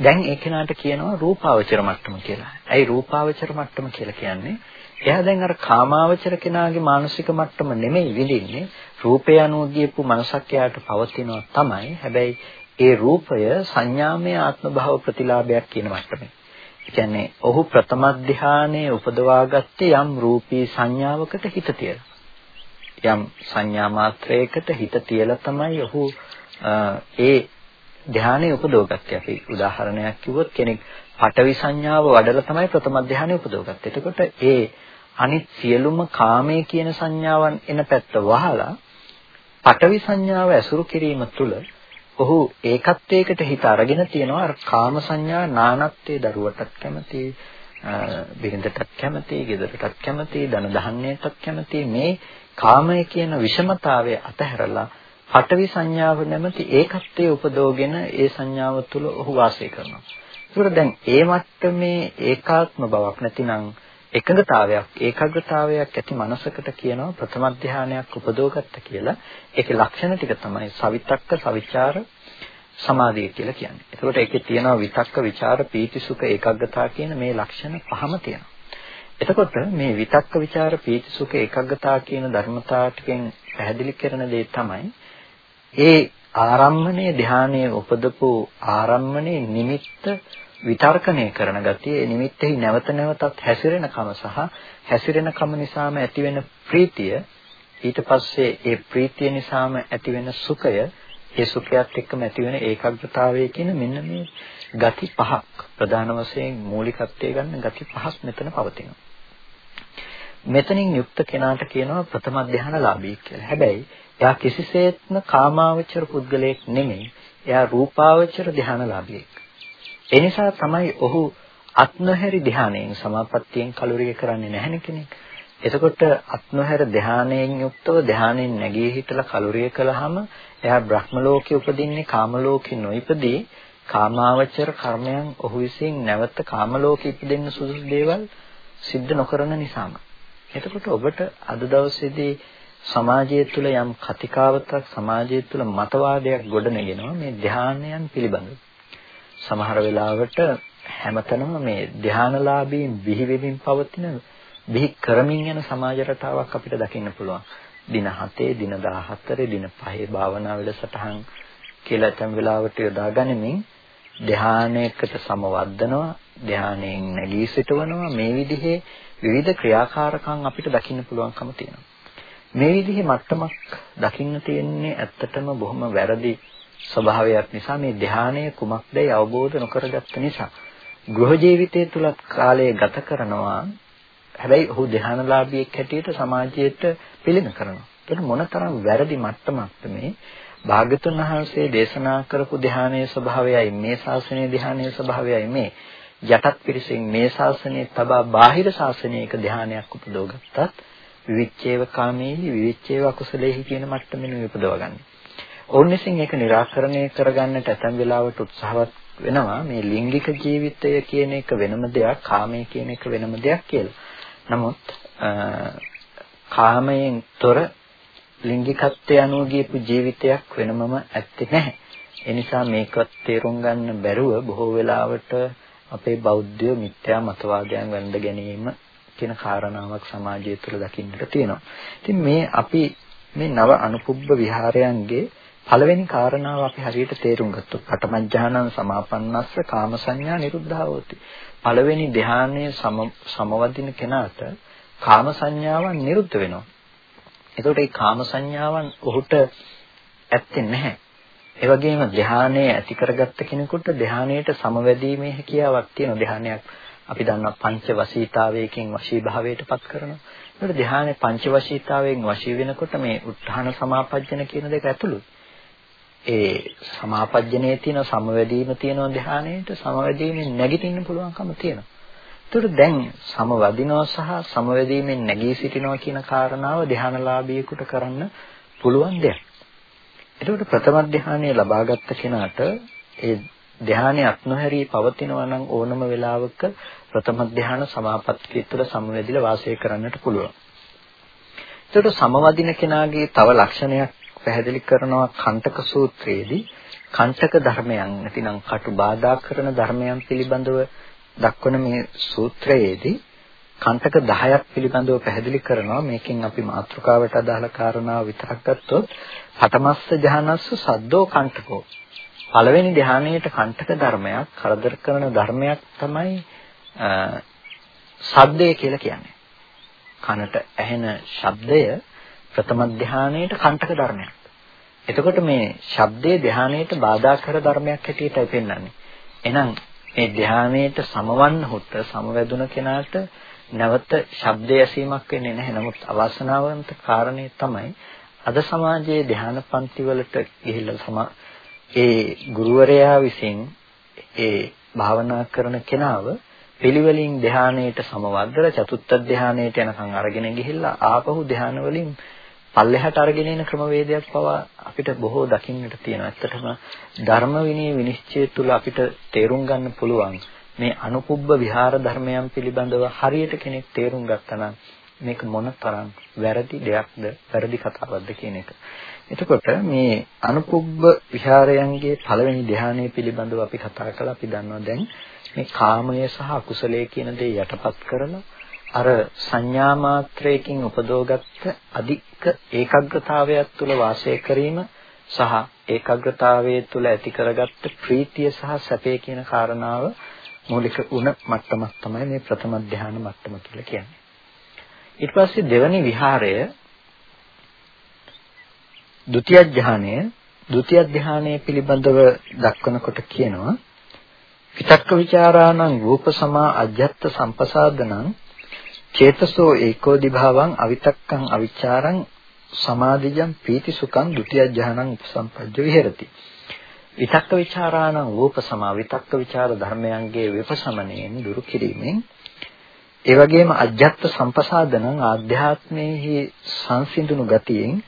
දැන් ඒ කෙනාට කියනවා රූපාවචර මට්ටම කියලා. ඇයි රූපාවචර මට්ටම කියලා කියන්නේ? එයා දැන් අර කාමාවචර කෙනාගේ මානසික මට්ටම නෙමෙයි විඳින්නේ. රූපය අනුව ගියපු මනසක් එයාට පවතිනවා තමයි. හැබැයි ඒ රූපය සංඥාමය ආත්ම භාව ප්‍රතිලාභයක් කියන මට්ටමේ. ඒ කියන්නේ ඔහු ප්‍රථම ධානයේ උපදවාගත්තේ යම් රූපී සංඥාවකට හිත තියලා. යම් සංඥා මාත්‍රයකට හිත තියලා තමයි ඔහු ඒ ධානයේ උපදවගත්තේ. අපි උදාහරණයක් කිව්වොත් කෙනෙක් පටවි සංඥාව වඩලා තමයි ප්‍රථම ධානයේ උපදවගත්තේ. එතකොට ඒ අනිත් සියලුම කාමයේ කියන සංඥාවන් එන පැත්ත වහලා පටවි සංඥාව ඇසුරු කිරීම තුළ ඔහු ඒකත්වයකට හිත අරගෙන තියෙනවා අර කාම සංඥා නානත්වයේ දරුවටත් කැමති බිරිඳටත් කැමති ගෙදරටත් කැමති ධන දහන්නයටත් කැමති මේ කාමය කියන විෂමතාවය අතහැරලා පඨවි සංඥාව නැමැති ඒකත්වයේ උපදෝගෙන ඒ සංඥාව තුළ ඔහු වාසය කරනවා. ඒකට දැන් ඒ මට්ටමේ ඒකාත්ම බවක් නැතිනම් එකඟතාවයක් ඒකාග්‍රතාවයක් ඇති මනසකට කියනවා ප්‍රථම ධානයක් උපදෝගත්ත කියලා. ඒකේ ලක්ෂණ ටික තමයි සවිතක්ක සවිචාර සමාධිය කියලා කියන්නේ. ඒකට ඒකේ තියෙනවා විතක්ක විචාර පීතිසුඛ ඒකාග්‍රතාව කියන මේ ලක්ෂණ පහම තියෙනවා. එතකොට මේ විතක්ක විචාර පීතිසුඛ ඒකාග්‍රතාව කියන ධර්මතාව ටිකෙන් පැහැදිලි කරන දේ තමයි ඒ ආරම්මණය ධානයේ උපදපු ආරම්මණය නිමිත්ත විතර්කණය කරන ගතිය ඒ නිමිත්තෙහි නැවත නැවතත් හැසිරෙන කම සහ හැසිරෙන කම නිසාම ඇතිවෙන ප්‍රීතිය ඊට පස්සේ ඒ ප්‍රීතිය නිසාම ඇතිවෙන සුඛය ඒ සුඛයත් එක්කම ඇතිවෙන ඒකාග්‍රතාවය කියන මෙන්න මේ ගති පහක් ප්‍රධාන වශයෙන් මූලිකත්වයේ ගන්න ගති පහක් මෙතන පවතිනවා. මෙතනින් යුක්ත කෙනාට කියනවා ප්‍රථම ධානලාභී කියලා. හැබැයි එයා කිසිසේත්ම කාමාවචර පුද්ගලයෙක් නෙමෙයි. එයා රූපාවචර ධානලාභියෙක්. ඒ නිසා තමයි ඔහු අත්නොහැරි ධානයෙන් සමාපත්තියෙන් කලුරිය කරන්නේ නැහැ කෙනෙක්. එතකොට අත්නොහැර ධානයෙන් යුක්තව ධානයෙන් නැගී හිටලා කලුරිය කළාම එයා බ්‍රහ්ම ලෝකේ උපදින්නේ කාම ලෝකේ නොඉපදී කාමාවචර කර්මයන් ඔහු විසින් නැවත කාම ලෝකෙ ඉපදෙන්න සුදුසු දේවල් සිද්ධ නොකරන නිසාම. එතකොට ඔබට අද දවසේදී සමාජය තුළ යම් කතිකාවතක් සමාජය තුළ මතවාදයක් ගොඩනගෙනවා මේ ධානයන් පිළිබඳව. සමහර වෙලාවට හැමතැනම මේ ධානලාභීන් බිහි වෙමින් පවතින බිහි කරමින් යන සමාජ රටාවක් අපිට දකින්න පුළුවන්. දින 7, දින 14, දින 5 භාවනා වැඩසටහන් කියලා තැන් වෙලාවට යොදා ගනිමින් ධානයකට සමවද්දනවා, ධානයෙන් නැගී සිටවනවා මේ විදිහේ විවිධ ක්‍රියාකාරකම් අපිට දකින්න පුළුවන්කම තියෙනවා. මේ විදිහේ මට්ටමක් දකින්න තියෙන්නේ ඇත්තටම බොහොම වැරදි ස්වභාවයක් නිසා මේ ධානය කුමක්දයි අවබෝධ නොකරගත්ත නිසා ගෘහ ජීවිතය තුලත් කාලය ගත කරනවා. හැබැයි ඔහු ධානලාභියෙක් හැටියට සමාජයට පිළිම කරනවා. ඒක මොනතරම් වැරදි මට්ටමක්ද මේ? භාග්‍යතුන් වහන්සේ දේශනා කරපු ධානයේ ස්වභාවයයි මේ ශාසනයේ ධානයේ ස්වභාවයයි මේ යටත් පිරිසෙන් මේ ශාසනයේ තබා බාහිර ශාසනයක ධානයක් උපදවගත්තත් විවිච්ඡේව කාමේහි විවිච්ඡේව අකුසලේහි කියන මට්ටමින් උපදවගන්නේ. ඔවුන් විසින් ඒක निराකරණය කරගන්නට ඇතැම් වෙලාවට උත්සාහවත් වෙනවා මේ ලිංගික ජීවිතය කියන එක වෙනම දෙයක් කාමය කියන එක වෙනම දෙයක් කියලා. නමුත් කාමයෙන් තොර ලිංගිකත්වය අනුව ගියපු ජීවිතයක් වෙනමම ඇත්තේ නැහැ. ඒ නිසා මේකත් තේරුම් ගන්න බැරුව බොහෝ වෙලාවට අපේ බෞද්ධ මිත්‍යා මතවාදයන් වැළඳ ගැනීම කියන කාරණාවක් සමාජය තුළ දකින්නට තියෙනවා. ඉතින් මේ අපි මේ නව අනුපුබ්බ විහාරයන්ගේ පළවෙනි කාරණාව අපි හරියට තේරුම් ගත්තොත් පඨමඥානං සමාපන්නස්ස කාම සංඥා නිරුද්ධාවෝති. පළවෙනි ධානයේ සමවදින කෙනාට කාම සංඥාවන් නිරුද්ධ වෙනවා. එතකොට මේ කාම සංඥාවන් ඔහුට ඇත්තේ නැහැ. ඒ වගේම ධානයේ ඇති කරගත්ත කෙනෙකුට ධානයට සමවැදීමේ හැකියාවක් තියෙනවා. ධානයක් අපි දන්නවා පංච වශීතාවයකින් වශී භාවයටපත් කරනවා. ඒකට ධානයේ පංච වශීතාවයෙන් වශී වෙනකොට මේ උත්හාන සමාපජ්ජන කියන දෙක ඇතුළුයි. ඒ සමාපජ්ජනයේ තියෙන සමවැදීම තියෙන ධානයේට සමවැදීමෙන් නැගිටින්න පුළුවන්කම තියෙනවා. ඒතර දැන් සමවදිනවා සහ සමවැදීමෙන් නැගී සිටිනවා කියන කාරණාව ධානලාභියෙකුට කරන්න පුළුවන් දෙයක්. එතකොට ප්‍රථම ධානය ලබාගත් කෙනාට ඒ ධානයක් නොහැරී පවතිනවා නම් ඕනම වෙලාවක ප්‍රථම ධාන සමාපත්තිය තුළ සමවැදිලා වාසය කරන්නට පුළුවන්. එතකොට සමවදින කෙනාගේ තව ලක්ෂණයක් පැහැදිලි කරනවා කණ්ඨක සූත්‍රයේදී. කණ්ඨක ධර්මයන් නැතිනම් කටු බාධා කරන ධර්මයන් පිළිබඳව දක්වන මේ සූත්‍රයේදී කණ්ඨක 10ක් පිළිබඳව පැහැදිලි කරනවා. මේකෙන් අපි මාතෘකාවට අදාළ කාරණාව විතරක් ගත්තොත් පඨමස්ස ජහනස්ස සද්දෝ කණ්ඨකෝ පළවෙනි ධානයේට කණ්ඨක ධර්මයක් කරදර කරන ධර්මයක් තමයි සද්දය කියලා කියන්නේ කනට ඇහෙන ශබ්දය ප්‍රථම ධානයේට කණ්ඨක ධර්මයක්. එතකොට මේ ශබ්දයේ ධානයේට බාධා කර ධර්මයක් හැටියටයි පෙන්වන්නේ. එහෙනම් මේ ධානයේට සමවන්න හොත් සමවැදුන කෙනාට නැවත ශබ්දය ඇසීමක් වෙන්නේ නැහැ. නමුත් අවාසනාවන්ත කාරණේ තමයි අද සමාජයේ ධාන පන්ති වලට ගිහිල්ලා සම ඒ ගුරුවරයා විසින් ඒ භාවනා කරන කෙනාව පිළිවෙලින් ධානයේට සමවද්දලා චතුත්ථ ධානයේට යනකම් අරගෙන ගිහිල්ලා ආපහු ධාන වලින් පල්ලෙහාට අරගෙන එන ක්‍රමවේදයක් පවා අපිට බොහෝ දකින්නට තියෙනවා. ඇත්තටම ධර්ම විනය විනිශ්චය තුළ අපිට තේරුම් ගන්න පුළුවන් මේ අනුපුබ්බ විහාර ධර්මයන් පිළිබඳව හරියට කෙනෙක් තේරුම් ගත්තා නම් මේක මොන තරම් වැරදි දෙයක්ද වැරදි කතාවක්ද කියන එක. එතකොට මේ අනුපුබ්බ විහාරයන්ගේ පළවෙනි ධ්‍යානය පිළිබඳව අපි කතා කළා. අපි දන්නවා දැන් මේ කාමය සහ අකුසලයේ කියන දේ යටපත් කරලා අර සංඥා මාත්‍රයකින් උපදෝගත්ත අධික ඒකාග්‍රතාවයක් තුළ වාසය කිරීම සහ ඒකාග්‍රතාවයේ තුළ ඇති කරගත්ත ප්‍රීතිය සහ සැපේ කියන කාරණාව මූලික උණ මට්ටමක් තමයි මේ ප්‍රථම ධ්‍යාන මට්ටම කියලා කියන්නේ. ඊට පස්සේ දෙවැනි විහාරය ද ุติ ය ධානය ද ุติ ය ධානය පිළිබඳව දක්වනකොට කියනවා විතක්ක ਵਿਚාරාණං රූප සමා අජ්ජත් සම්පසාදනං චේතසෝ ඒකෝ දිභාවං අවිතක්කං අවිචාරං සමාධිජං පීති සුඛං ဒုတိ ය ධානං උපසම්පජ්ජ විහෙරති. විතක්ක ਵਿਚාරාණං රූප සමා විතක්ක ਵਿਚාර ධර්මයන්ගේ විපසමණයෙන් දුරු කිරීමෙන් ඒ වගේම අජ්ජත් සම්පසාදනං ආධ්‍යාත්මයේ සංසිඳුණු ගතියෙන්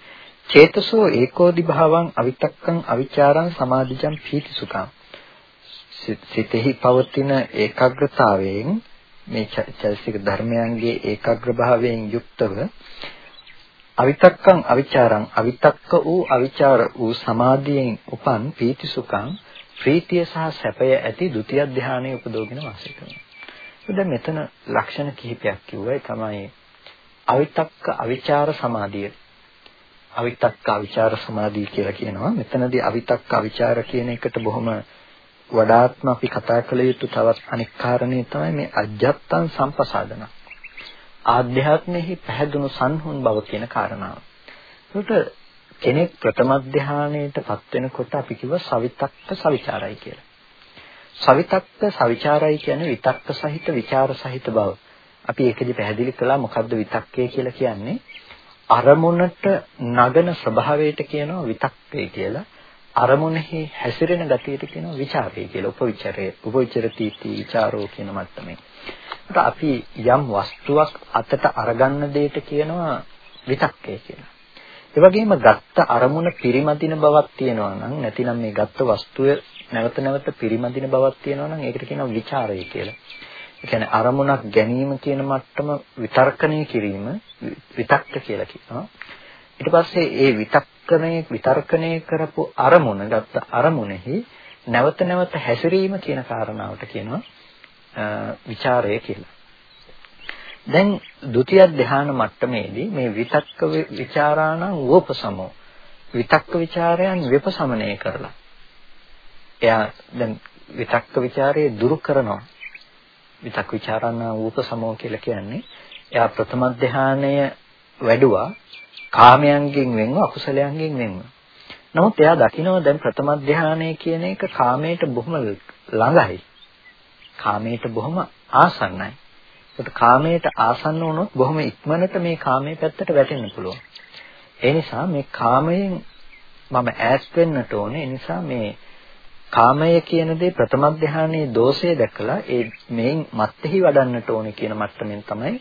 චේතසෝ ඒකෝදි භාවං අවිතක්කං අවිචාරං සමාධිජං පීති සුඛං සිතෙහි පවතින ඒකාග්‍රතාවයෙන් මේ චෛතසික ධර්මයන්ගේ ඒකාග්‍ර භාවයෙන් යුක්තව අවිතක්කං අවිචාරං අවිතක්ක වූ අවිචාර වූ සමාධියෙන් උපන් පීති සුඛං ප්‍රීතිය සහ සැපය ඇති ဒုတိ ය ධානයේ උපදෝගෙන වාසය කරනවා. දැන් මෙතන ලක්ෂණ කිහිපයක් කිව්වා තමයි අවිතක්ක අවිචාර සමාධිය. අවිතක්ක අවිචාර සමාධිය කියලා කියනවා. මෙතනදී අවිතක්ක අවිචාර කියන එකට බොහොම වඩාත්ම අපි කතා කළ යුතු තවත් අනෙක් කාරණේ තමයි මේ අජත්තං සම්පසාදන. ආධ්‍යාත්මෙහි පැහැදුණු සංහුන් බව කියන කාරණාව. ඒකට කෙනෙක් ප්‍රථම ධානයේටපත් වෙනකොට අපි කිව්ව සවිතක්ක සවිචාරයි කියලා. සවිතක්ක සවිචාරයි කියන්නේ විතක්ක සහිත විචාර සහිත බව. අපි ඒකෙදි පැහැදිලි කළා මොකද්ද විතක්කය කියලා කියන්නේ? අරමුණට නගන ස්වභාවයට කියනවා විතක්කය කියලා. අරමුණෙහි හැසිරෙන ගතියට කියනවා ਵਿਚාරය කියලා. උපවිචරය, උපවිචරතිති ਵਿਚාරෝ කියන මට්ටමේ. ඒත් අපි යම් වස්තුවක් අතට අරගන්න දෙයට කියනවා විතක්කය කියලා. ඒ වගේම ගත්ත අරමුණ පිරිමදින බවක් තියෙනවා නම් නැතිනම් මේ ගත්ත වස්තුවේ නැවත නැවත පිරිමදින බවක් තියෙනවා නම් ඒකට කියනවා ਵਿਚාරය කියලා. කියන්නේ අරමුණක් ගැනීම කියන මට්ටම විතර්කණය කිරීම විතක්ක කියලා කියනවා. ඊට පස්සේ ඒ විතක්කණය විතර්කණය කරපු අරමුණ ගත්ත අරමුණෙහි නැවත නැවත හැසිරීම කියන කාරණාවට කියනවා විචාරය කියලා. දැන් ဒုတိ ය ධ්‍යාන මට්ටමේදී මේ විතක්ක ਵਿਚාරාණං වෝපසමෝ විතක්ක ਵਿਚාරයන් විපසමනය කරලා එයා දැන් විතක්ක ਵਿਚාරයේ දුරු කරනවා විතක්ක ਵਿਚාරාණං වෝපසමෝ කියලා කියන්නේ එයා ප්‍රථම ධ්‍යානය වැඩුවා කාමයන්ගෙන් වෙන්ව අකුසලයන්ගෙන් වෙන්ව නමුත් එයා දකිනවා දැන් ප්‍රථම ධ්‍යානය කියන එක කාමයට බොහොම ළඟයි කාමයට බොහොම ආසන්නයි ඒකට කාමයට ආසන්න වුණොත් බොහොම ඉක්මනට මේ කාමයේ පැත්තට වැටෙන්න පුළුවන්. ඒ නිසා මේ කාමයෙන් මම ඈත් වෙන්නට ඕනේ. ඒ නිසා මේ කාමය කියන දේ ප්‍රථම ධානයේ දෝෂය දැකලා ඒ මේන් මත්ෙහි වඩන්නට ඕනේ කියන මට්ටමින් තමයි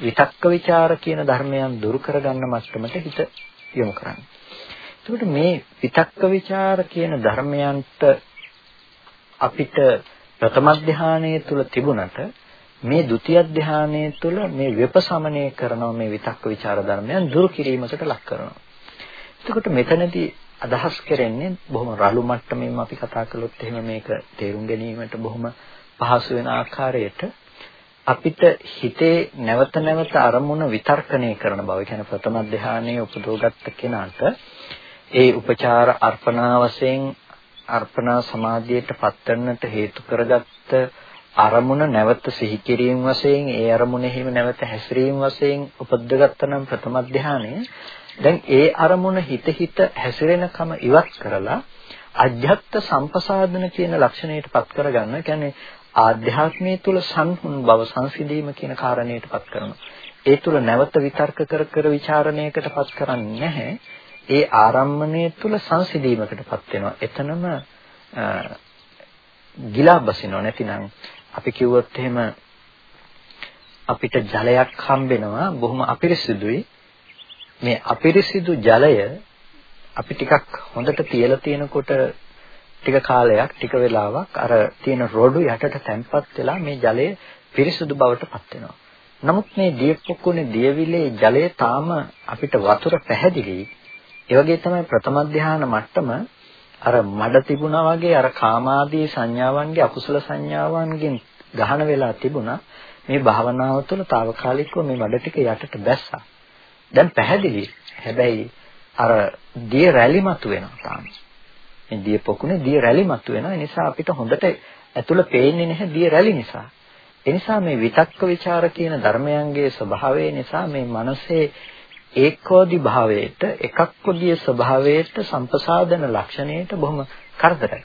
විතක්ක ਵਿਚාර කියන ධර්මයන් දුරු කරගන්න මට්ටමට හිත යොමු කරන්නේ. එතකොට මේ විතක්ක ਵਿਚාර කියන ධර්මයන්ට අපිට ප්‍රථම ධානයේ තුල තිබුණට මේ ဒုတိ ය ධානයේ තුල මේ විපසමණය කරන මේ විතක්ක ਵਿਚාර ධර්මයන් දුරු කිරීමකට ලක් කරනවා. එතකොට මෙතනදී අදහස් කරන්නේ බොහොම රළු මට්ටමින්ම අපි කතා කළොත් එහෙම මේක තේරුම් ගැනීමට බොහොම පහසු වෙන ආකාරයට අපිට හිතේ නැවත නැවත අරමුණ විතර්කණය කරන බව. ඒ කියන්නේ ප්‍රථම ධානයේ උපදෝගත්ත කෙනාට ඒ උපචාර අර්පණා වශයෙන් අර්පණා සමාධියට පත්වන්නට හේතු කරගත්ත අරමුණ නැවත සිහි කිරීම වශයෙන් ඒ අරමුණෙහිම නැවත හැසිරීම වශයෙන් උපද්දගත්ත නම් ප්‍රථම ධානය දැන් ඒ අරමුණ හිත හිත හැසිරෙනකම ඉවත් කරලා අධ්‍යාත්ත සම්පසාදන කියන ලක්ෂණයට පත් කරගන්න. කියන්නේ ආධ්‍යාත්මයේ තුල සංහුන් බව සංසිඳීම කියන කාරණයට පත් කරනවා. ඒ තුල නැවත විතර්ක කර කර ਵਿਚාරණයකට පත් කරන්නේ නැහැ. ඒ ආරම්මණය තුල සංසිඳීමකට පත් වෙනවා. එතනම ගිලා බසිනව නැතිනම් අපි කිව්වොත් එහෙම අපිට ජලයක් හම්බෙනවා බොහොම අපිරිසිදුයි මේ අපිරිසිදු ජලය අපි ටිකක් හොඳට තියලා තියෙනකොට ටික කාලයක් ටික වෙලාවක් අර තියෙන රොඩු යටට තැම්පත් වෙලා මේ ජලය පිරිසිදු බවට පත් වෙනවා. නමුත් මේ දියපොකුනේ දියවිලේ ජලය තාම අපිට වතුර පැහැදිලි. ඒ වගේ තමයි ප්‍රථම ධානය මට්ටම අර මඩ තිබුණා වගේ අර කාමාදී සංඥාවන්ගේ අකුසල සංඥාවන්ගෙන් ගහන වෙලා තිබුණා මේ භාවනාව තුළ తాවකාලිකව මේ මඩ ටික යටට බැස්සා. දැන් පැහැදිලි. හැබැයි අර දිය රැලි මතු වෙනවා තාම. මේ දිය පොකුණේ දිය රැලි මතු වෙනවා. ඒ නිසා අපිට හොඳට ඇතුළ පේන්නේ නැහැ දිය රැලි නිසා. ඒ නිසා මේ විතක්ක ਵਿਚාර කියන ධර්මයන්ගේ ස්වභාවය නිසා මේ මනසේ ඒකෝදි භාවයට එකක්කොදිය ස්වභාවයට සම්පසාදන ලක්ෂණයට බොහොම කරදරයි.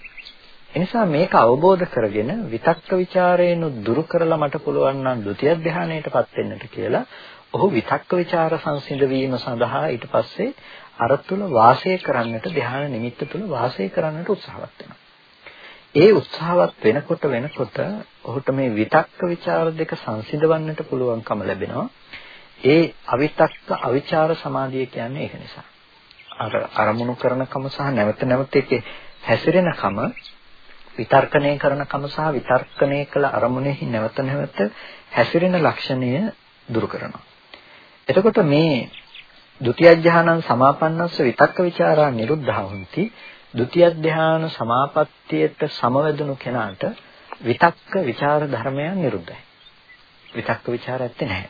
එනිසා මේක අවබෝධ කරගෙන විතක්ක ਵਿਚාරයෙන් දුරු කරලා මට පුළුවන් නම් ဒုတိ ය ධානයටපත් වෙන්නට කියලා ඔහු විතක්ක ਵਿਚාර සංසිඳ වීම සඳහා ඊට පස්සේ අර තුල වාසය කරන්නට ධ්‍යාන නිමිත්ත තුල වාසය කරන්නට උත්සාහවත් වෙනවා. ඒ උත්සාහවත් වෙනකොට වෙනකොට ඔහුට මේ විතක්ක ਵਿਚාර දෙක සංසිඳවන්නට පුළුවන්කම ලැබෙනවා. ඒ අවිතක්ක අවිචාර සමාධිය කියන්නේ ඒක නිසා. අර අරමුණු කරනකම සහ නැවත නැවත ඒකේ හැසිරෙනකම විතර්කණය කරනකම සහ විතර්කණය කළ අරමුණෙහි නැවත නැවත හැසිරෙන ලක්ෂණය දුරු කරනවා. එතකොට මේ ဒုတိ ය ධානං සමාපන්නස්ස විතක්ක ਵਿਚාරා නිරුද්ධා හොಂತಿ ဒုတိ ය ධාන සමාපත්තියට සමවැදුණු කෙනාට විතක්ක ਵਿਚාර ධර්මයන් නිරුද්ධයි. විතක්ක ਵਿਚාර ඇත්තේ නැහැ.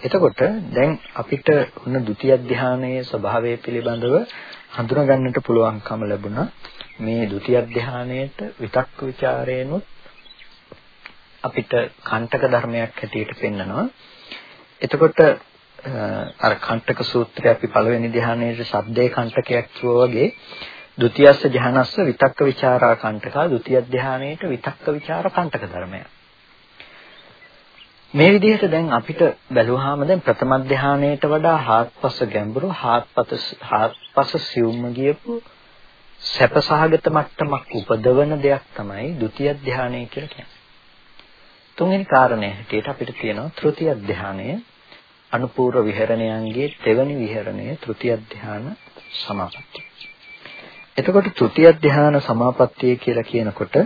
එතකොට දැන් අපිට උන ဒုတိ ය ධානයේ ස්වභාවය පිළිබඳව හඳුනා ගන්නට පුළුවන්කම ලැබුණා. මේ ဒုတိ ය ධානයේට විතක්ක ਵਿਚාරේනොත් අපිට කණ්ඨක ධර්මයක් හැටියට පෙන්නනවා. එතකොට අර කණ්ඨක සූත්‍රය අපි පළවෙනි ධ්‍යානයේදී ශබ්දේ කණ්ඨකයක් කිව්වා වගේ ဒုတိ යස්ස ධ්‍යානස්ස විතක්ක ਵਿਚාරා කණ්ඨකා ဒုတိ ය ධ්‍යානයේට විතක්ක ਵਿਚාර කණ්ඨක ධර්මයක්. මේ විදිහට දැන් අපිට බැලුවාම දැන් ප්‍රථම ධ්‍යානයේට වඩා හාත්පස ගැඹුරු හාත්පස හාත්පස සියුම්ම ගියපු සැපසහගත මට්ටමක් උපදවන දෙයක් තමයි ဒုတိ ය ධ්‍යානය කියලා කියන්නේ. තුන්වෙනි කාරණය හැටියට අපිට තියෙනවා තෘතිය ධ්‍යානය අනුපූර්ව විහරණයන්ගේ දෙවැනි විහරණය තෘතිය ධාන සමාපත්තිය. එතකොට තෘතිය ධාන සමාපත්තිය කියලා කියනකොට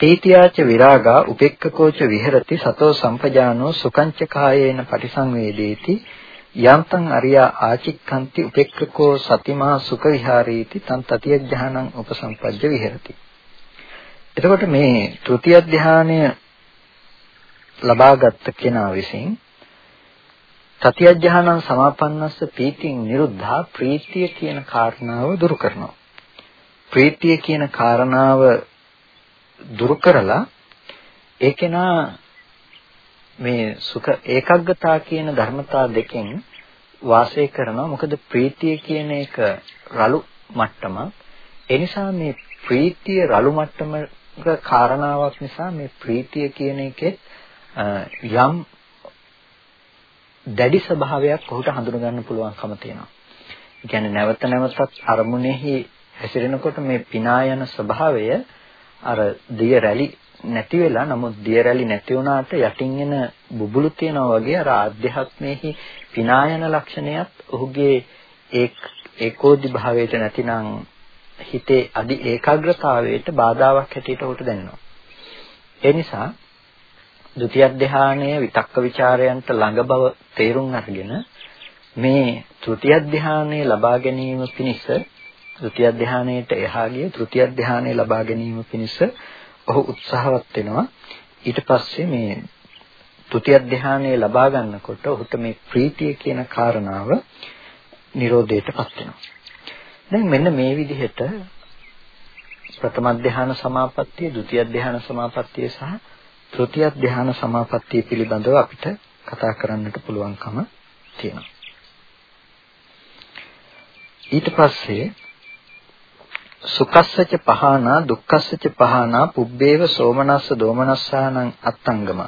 තීතියාච විරාගා උපෙක්ඛකෝච විහෙරති සතෝ සම්පජානෝ සුකංච කායේන පටිසංවේදේති යන්තං අරියා ආචික්ඛන්ති උපෙක්ඛකෝ සතිමා සුඛ විහාරීති තන් තතිය ධානං උපසම්පජ්ජ විහෙරති එතකොට මේ තෘතිය ධානය ලබාගත් කෙනා විසින් තතිය ධානං සමාපන්නස්ස පීතිං නිරුද්ධා ප්‍රීතිය කියන කාරණාව දුරු කරනවා. ප්‍රීතිය කියන කාරණාව දුරු කරලා ඒකේනා මේ සුඛ ඒකග්ගතා කියන ධර්මතා දෙකෙන් වාසය කරනවා. මොකද ප්‍රීතිය කියන එක රළු මට්ටමක්. ඒ නිසා මේ ප්‍රීතිය රළු මට්ටමක කාරණාවක් නිසා මේ ප්‍රීතිය කියන එකේ යම් දැඩි ස්වභාවයක් ඔහුට හඳුන ගන්න පුළුවන්කම තියෙනවා. ඒ කියන්නේ නැවත නැවතත් අරමුණෙහි හැසිරෙනකොට මේ පිනා යන ස්වභාවය අර දිය රැලි නැති වෙලා නමුත් දිය රැලි නැති වුණාට යටින් එන බුබුලු තියනවා වගේ අර ආධ්‍යාත්මයේ පිනායන ලක්ෂණයත් ඔහුගේ ඒක් ඒකෝදි භාවයට නැතිනම් හිතේ අදි ඒකාග්‍රතාවයට බාධාවක් හැටියට ඔහුට දැනෙනවා. ඒ නිසා ද්විතිය ධානය විතක්ක ਵਿਚාරයන්ට ළඟ බව තේරුම් අරගෙන මේ තෘතිය ධානය ලබා ගැනීම පිණිස ද්විතිය ධානයට එහා ගිය තෘතිය ධානය ලබා ගැනීම පිණිස ඔහු උත්සාහවත් වෙනවා. ඊට පස්සේ මේ තෘතිය ධානය ලබා ගන්නකොට ඔහුට මේ ප්‍රීතිය කියන කාරණාව නිරෝධයටපත් වෙනවා. දැන් මෙන්න මේ විදිහට ප්‍රථම ධානය සමාපත්තිය, ဒုတိ ය ධානය සමාපත්තිය සහ තෘතිය ධානය සමාපත්තිය පිළිබඳව අපිට කතා කරන්නට පුළුවන්කම තියෙනවා. ඊට පස්සේ සුකස්සච පහනා දුක්ඛස්සච පහනා පුබ්බේව සෝමනස්ස දෝමනස්සානං අත්තංගම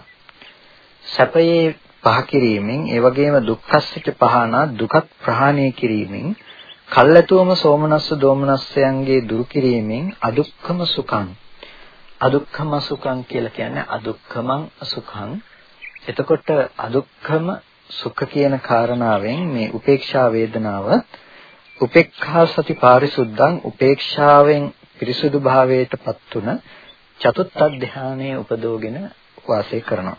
සැපයේ පහ කිරීමෙන් ඒ වගේම දුක්ඛස්සච පහනා දුකත් ප්‍රහාණය කිරීමෙන් කල්ැතුවම සෝමනස්ස දෝමනස්සයන්ගේ දුරු කිරීමෙන් අදුක්ඛම සුඛං අදුක්ඛම සුඛං කියලා කියන්නේ අදුක්ඛමං අසුඛං එතකොට අදුක්ඛම සුඛ කියන කාරණාවෙන් මේ උපේක්ෂා වේදනාව උපේක්ඛා සති පාරිසුද්ධං උපේක්ෂාවෙන් පිරිසුදු භාවයටපත් තුන චතුත්ථ ධානයේ උපදෝගෙන වාසය කරනවා.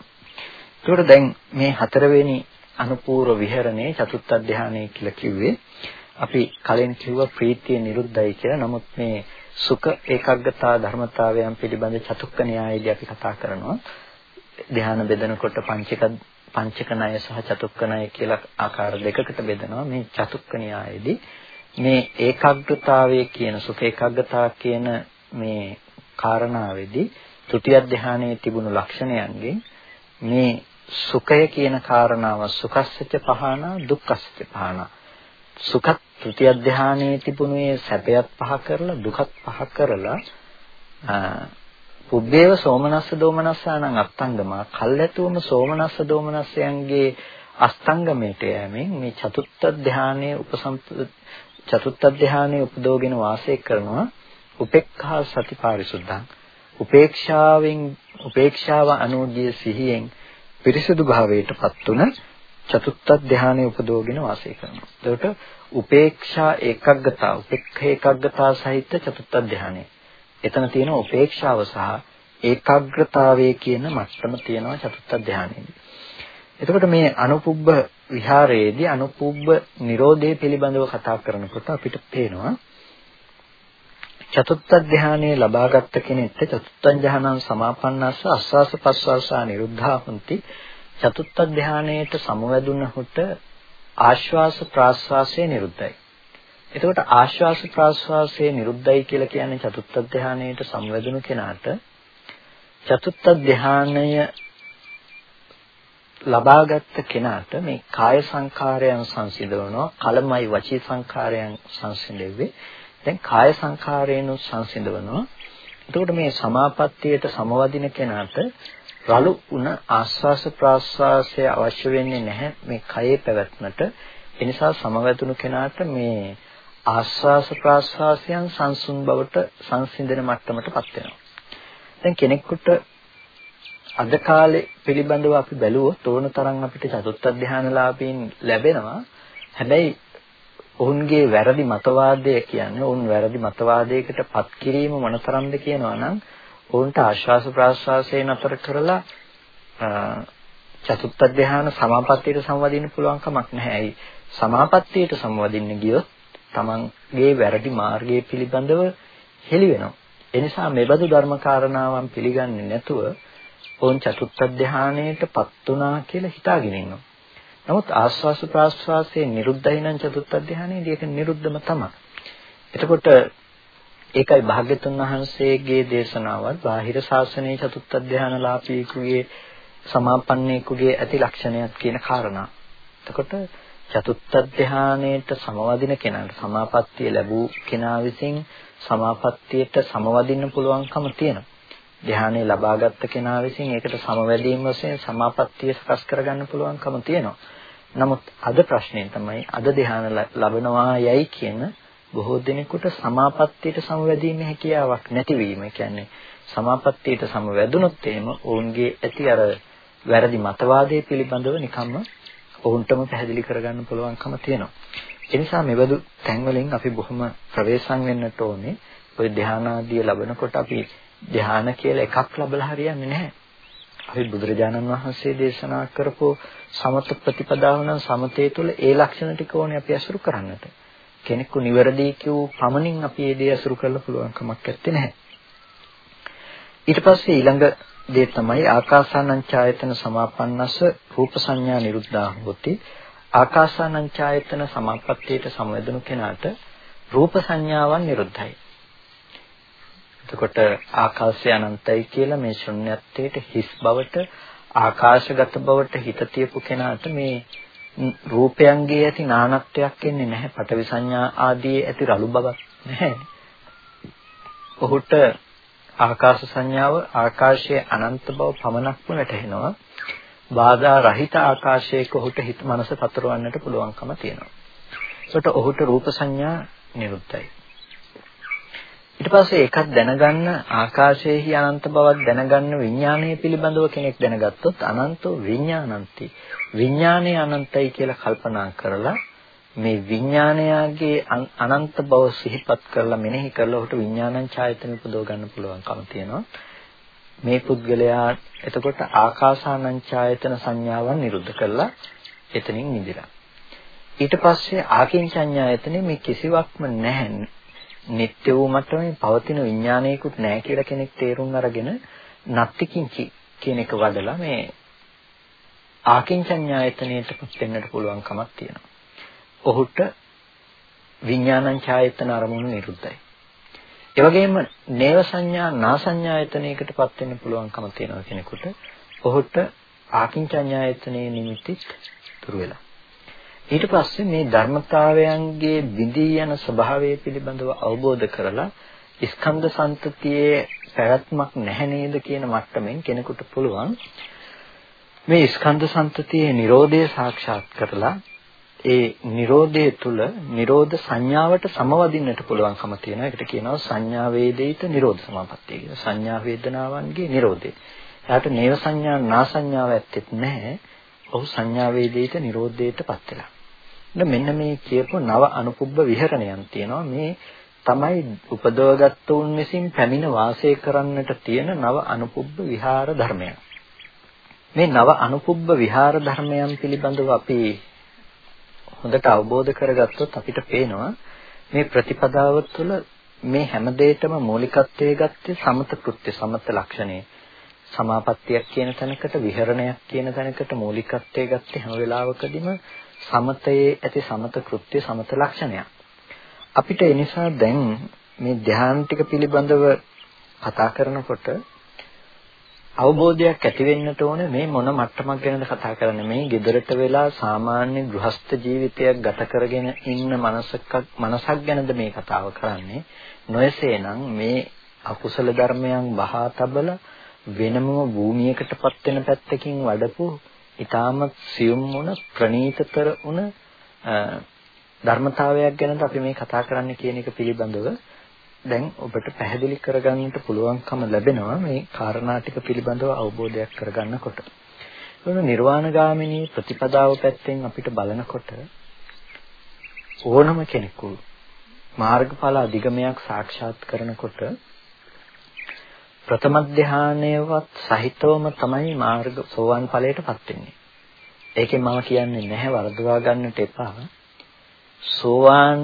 ඒකට දැන් මේ හතරවෙනි අනුපූර්ව විහරණේ චතුත්ථ ධානය කියලා කිව්වේ අපි කලින් කිව්වා ප්‍රීතිය නිරුද්ධයි කියලා. නමුත් මේ සුඛ ඒකග්ගතා ධර්මතාවයන් පිළිබඳ චතුක්ක න්‍යායයේදී අපි කතා කරනවා. ධ්‍යාන බෙදනකොට පංචක පංචක ණය සහ චතුක්ක ණය කියලා ආකාර දෙකකට බෙදනවා. මේ චතුක්ක න්‍යායයේදී මේ ඒකාග්‍රතාවයේ කියන සුඛ ඒකාග්‍රතාව කියන මේ කාරණාවේදී තෘතිය ධානයේ තිබුණු ලක්ෂණයන්ගෙන් මේ සුඛය කියන කාරණාව සුඛස්සච පහනා දුක්ඛස්සච පහනා සුඛ තෘතිය ධානයේ තිබුණු මේ සැපයත් පහ කරලා දුකත් පහ කරලා පුබ්බේව සෝමනස්ස දෝමනස්සානං අත්තංගමා කල්ැතුවම සෝමනස්ස දෝමනස්සයන්ගේ අස්තංගමයට යෑමෙන් මේ චතුත්ථ ධානයේ උපසම්ප චතුත්ථ ධානයේ උපදෝගෙන වාසය කරනවා උපේක්ඛා සති පාරිසුද්ධං උපේක්ෂාවෙන් උපේක්ෂාව අනුගිය සිහියෙන් පිරිසුදු භාවයටපත් තුන චතුත්ථ ධානයේ උපදෝගෙන වාසය කරනවා. එතකොට උපේක්ෂා ඒකග්ගතා උපේක්ඛ ඒකග්ගතා සහිත චතුත්ථ ධානය. එතන තියෙන උපේක්ෂාව සහ ඒකාග්‍රතාවයේ කියන මට්ටම තියෙනවා චතුත්ථ ධානයේදී. එතකොට මේ අනුපුබ්බ විහාරයේදී අනුපුබ්බ Nirodhe පිළිබඳව කතා කරනකොට අපිට පේනවා චතුත්ථ ධානයේ ලබාගත් කෙනෙක්ට චතුත්ථ ධානං සමාපන්නස්ස අස්වාස පස්වාසා නිරුද්ධා හොಂತಿ චතුත්ථ ධානයේට සමවැදුනහොට ආශ්වාස ප්‍රාශ්වාසය නිරුද්ධයි. එතකොට ආශ්වාස ප්‍රාශ්වාසය නිරුද්ධයි කියලා කියන්නේ චතුත්ථ ධානයේට සමවැදුණු කෙනාට චතුත්ථ ධානය ලබාගත් කෙනාට මේ කාය සංකාරයන් සංසිඳවනවා කලමයි වචී සංකාරයන් සංසිඳෙව්වේ දැන් කාය සංඛාරයෙන් සංසිඳවනවා. එතකොට මේ සමාපත්තියට සමවදින කෙනාට රළු උන ආස්වාස ප්‍රාස්වාසය අවශ්‍ය වෙන්නේ නැහැ මේ කයේ පැවැත්මට. ඒ නිසා සමවැදුණු කෙනාට මේ ආස්වාස ප්‍රාස්වාසයන් සංසුන් බවට සංසිඳන මට්ටමටපත් වෙනවා. දැන් කෙනෙකුට අද කාලේ පිළිබඳව අපි බැලුවොත් ඕන තරම් අපිට චතුත්ථ ධානලාභීන් ලැබෙනවා. හැබැයි ඔවුන්ගේ වැරදි මතවාදය කියන්නේ ඔවුන් වැරදි මතවාදයකට පත් කිරීම මොනතරම්ද කියනවා නම් ඔවුන්ට ආශ්වාස ප්‍රාශ්වාසයෙන් අතර කරලා චතුත්ථ ධානය සමාපත්තියට සම්වදින්න පුළුවන් කමක් නැහැ. ඇයි? සමාපත්තියට සම්වදින්න ගියොත් තමන්ගේ වැරදි මාර්ගය පිළිබඳව හෙළි වෙනවා. එනිසා මෙබඳු ධර්ම කාරණාවන් පිළිගන්නේ නැතුව ඔවුන් චතුත්ථ ධානයටපත් වුණා කියලා හිතාගෙන ඉන්නවා. නමුත් ආස්වාස ප්‍රාස්වාසයේ නිරුද්ධයි නම් චතුත්ථ ධානයේදී ඒක නිරුද්ධම තමයි. එතකොට ඒකයි භාග්‍යතුන් වහන්සේගේ දේශනාවත් බාහිර ශාසනයේ චතුත්ථ ධානලාභීකුගේ සමාපන්නේකුගේ ඇති ලක්ෂණයක් කියන කාරණා. එතකොට චතුත්ථ ධානයේට සමවදින කෙනාට සමාපත්තිය ලැබූ කෙනා විසින් සමාපත්තියට සමවදින්න පුළුවන්කම තියෙනවා. ධානය ලබාගත් කෙනා විසින් ඒකට සමවැදීම් වශයෙන් සමාපත්තිය සකස් කරගන්න පුළුවන්කම තියෙනවා. නමුත් අද ප්‍රශ්නේ තමයි අද ධානය ලැබනවා යයි කියන බොහෝ දෙනෙකුට සමාපත්තියට සමවැදීමේ හැකියාවක් නැතිවීම. කියන්නේ සමාපත්තියට සමවැදුනොත් එහෙම ඔවුන්ගේ ඇති අර වැරදි මතවාදයේ පිළිබඳව නිකම්ම ඔවුන්ටම පැහැදිලි කරගන්න පුළුවන්කම තියෙනවා. ඒ නිසා මෙබඳු තැන්වලින් අපි බොහොම ප්‍රවේශම් වෙන්නට ඕනේ. ওই ධානාදී ලැබනකොට අපි ධාන කියලා එකක් ලැබලා හරියන්නේ නැහැ. අපි බුදුරජාණන් වහන්සේ දේශනා කරපු සමත ප්‍රතිපදාව නම් සමතේ තුළ ඒ ලක්ෂණ ටික ඕනේ අපි අසුරු කරන්නට. කෙනෙකු නිවැරදි කියූ පමණින් අපි ඒ දේ අසුරු කරන්න පුළුවන් කමක් නැත්තේ නැහැ. ඊට පස්සේ ඊළඟ දේ තමයි ආකාසානං ඡායතන සමාපන්නස රූප සංඥා නිරුද්ධා හොති. ආකාසානං ඡායතන සමාපත්තියට සමවැදුණු කෙනාට රූප සංඥාවන් නිරුද්ධයි. එතකොට ආකාශය අනන්තයි කියලා මේ ශුන්‍යත්වයට හිස් බවට ආකාශගත බවට හිත තියපු කෙනාට මේ රූපයන්ගේ ඇති නානත්වයක් එන්නේ නැහැ. පටවි සංඥා ආදී ඇති රළු බවක් නැහැ. ඔහුට ආකාශ සංඥාව ආකාශයේ අනන්ත බව පමණක්ම වැටහෙනවා. බාධා රහිත ආකාශයක ඔහුට හිත මනස පතරවන්නට පුළුවන්කම තියෙනවා. ඒකට ඔහුට රූප සංඥා නිරුද්ධයි. ඊට පස්සේ ඒකත් දැනගන්න ආකාශයේහි අනන්ත බවක් දැනගන්න විඥානය පිළිබඳව කෙනෙක් දැනගත්තොත් අනන්තෝ විඥානන්ති විඥානය අනන්තයි කියලා කල්පනා කරලා මේ විඥානයගේ අනන්ත බව සිහිපත් කරලා මෙනෙහි කරලා ඔහුට විඥානං ඡායතන උපදව ගන්න පුළුවන්කම තියෙනවා. මේ පුද්ගලයා එතකොට ආකාසානං ඡායතන සංඥාවන් නිරුද්ධ කරලා එතනින් නිදිලා ඊට පස්සේ ආකින්චඤ්ඤායතනේ මේ කිසිවක්ම නැහැ නිත්‍ය වූ මට්ටමේ පවතින විඥානයකුත් නැහැ කියලා කෙනෙක් තේරුම් අරගෙන නත්තිකින්චි කියන එක වඩලා මේ ආකින්චඤ්ඤායතනයටපත් වෙන්නට පුළුවන් කමක් තියෙනවා. ඔහුට විඥානං ඡායතන අරමුණු නිරුද්ධයි. ඒ වගේම නේව සංඥා නා සංඥායතනයකටපත් වෙන්න පුළුවන්කම තියෙනවා කෙනෙකුට. ඔහුට ආකින්චඤ්ඤායතනයේ නිමිතිත් දුර වෙලා. ඊට පස්සේ මේ ධර්මතාවයන්ගේ විදී යන ස්වභාවය පිළිබඳව අවබෝධ කරලා ස්කන්ධ සම්තතියේ පැවැත්මක් නැහැ නේද කියන මට්ටමින් කෙනෙකුට පුළුවන් මේ ස්කන්ධ සම්තතියේ Nirodha සාක්ෂාත් කරලා ඒ Nirodhe තුල Nirodha සංඥාවට සමවදින්නට පුළුවන්කම තියෙනවා. ඒකට කියනවා සංඥා වේදිත Nirodha සමාපත්තිය කියලා. සංඥා වේදනාවන්ගේ Nirodhe. එයාට නේව සංඥා නා සංඥාව ඇත්තෙත් නැහැ. ඔහු සංඥා වේදිත Nirodheටපත් වෙලා. මෙන්න මේ කියපු නව අනුපුබ්බ විහරණයන් තියෙනවා. මේ තමයි උපදවගත් උන් විසින් පැමිණ වාසය කරන්නට තියෙන නව අනුපුබ්බ විහාර ධර්මයන්. මේ නව අනුපුබ්බ විහාර ධර්මයන් පිළිබඳව අපි හොඳට අවබෝධ කරගත්තොත් අපිට පේනවා මේ ප්‍රතිපදාව තුළ මේ හැම දෙයකම මූලිකත්වයේ ගත්තේ සමත කෘත්‍ය සමත ලක්ෂණේ සමාපත්තියක් කියන තැනකට විහරණයක් කියන තැනකට මූලිකත්වයේ ගත්තේ හැම වෙලාවකදීම සමතයේ ඇති සමත කෘත්‍ය සමත ලක්ෂණයක්. අපිට ඒ නිසා දැන් මේ ධ්‍යාන ටික පිළිබඳව කතා කරනකොට අවබෝධයක් ඇති වෙන්නට ඕනේ මේ මොන මට්ටමක් ගැනද කතා කරන්නේ මේ gedaraට වෙලා සාමාන්‍ය ගෘහස්ත ජීවිතයක් ගත කරගෙන ඉන්න මනසක් මනසක් ගැනද මේ කතාව කරන්නේ නොයසේනම් මේ අකුසල ධර්මයන් බහා තබල වෙනම භූමියකටපත් වෙන පැත්තකින් වඩපු ඊටමත් සියුම් වුණ ප්‍රණීතතර වුණ ධර්මතාවයක් ගැනද අපි මේ කතා කරන්න කියන එක පිළිබඳව දැන් ඔබට පැහැදිලි කරගන්නට පුළුවන්කම ලැබෙනවා මේ කාරණා ටික පිළිබඳව අවබෝධයක් කරගන්නකොට. මොන නිර්වාණගාමිනී ප්‍රතිපදාව පැත්තෙන් අපිට බලනකොට ඕනම කෙනෙකු මාර්ගඵල අධිගමයක් සාක්ෂාත් කරනකොට ප්‍රථම ධානයවත් සහිතවම තමයි මාර්ග සෝවාන් ඵලයටපත් වෙන්නේ. ඒකෙන් මම කියන්නේ නැහැ වරදවා ගන්නට එපා. සෝවාන්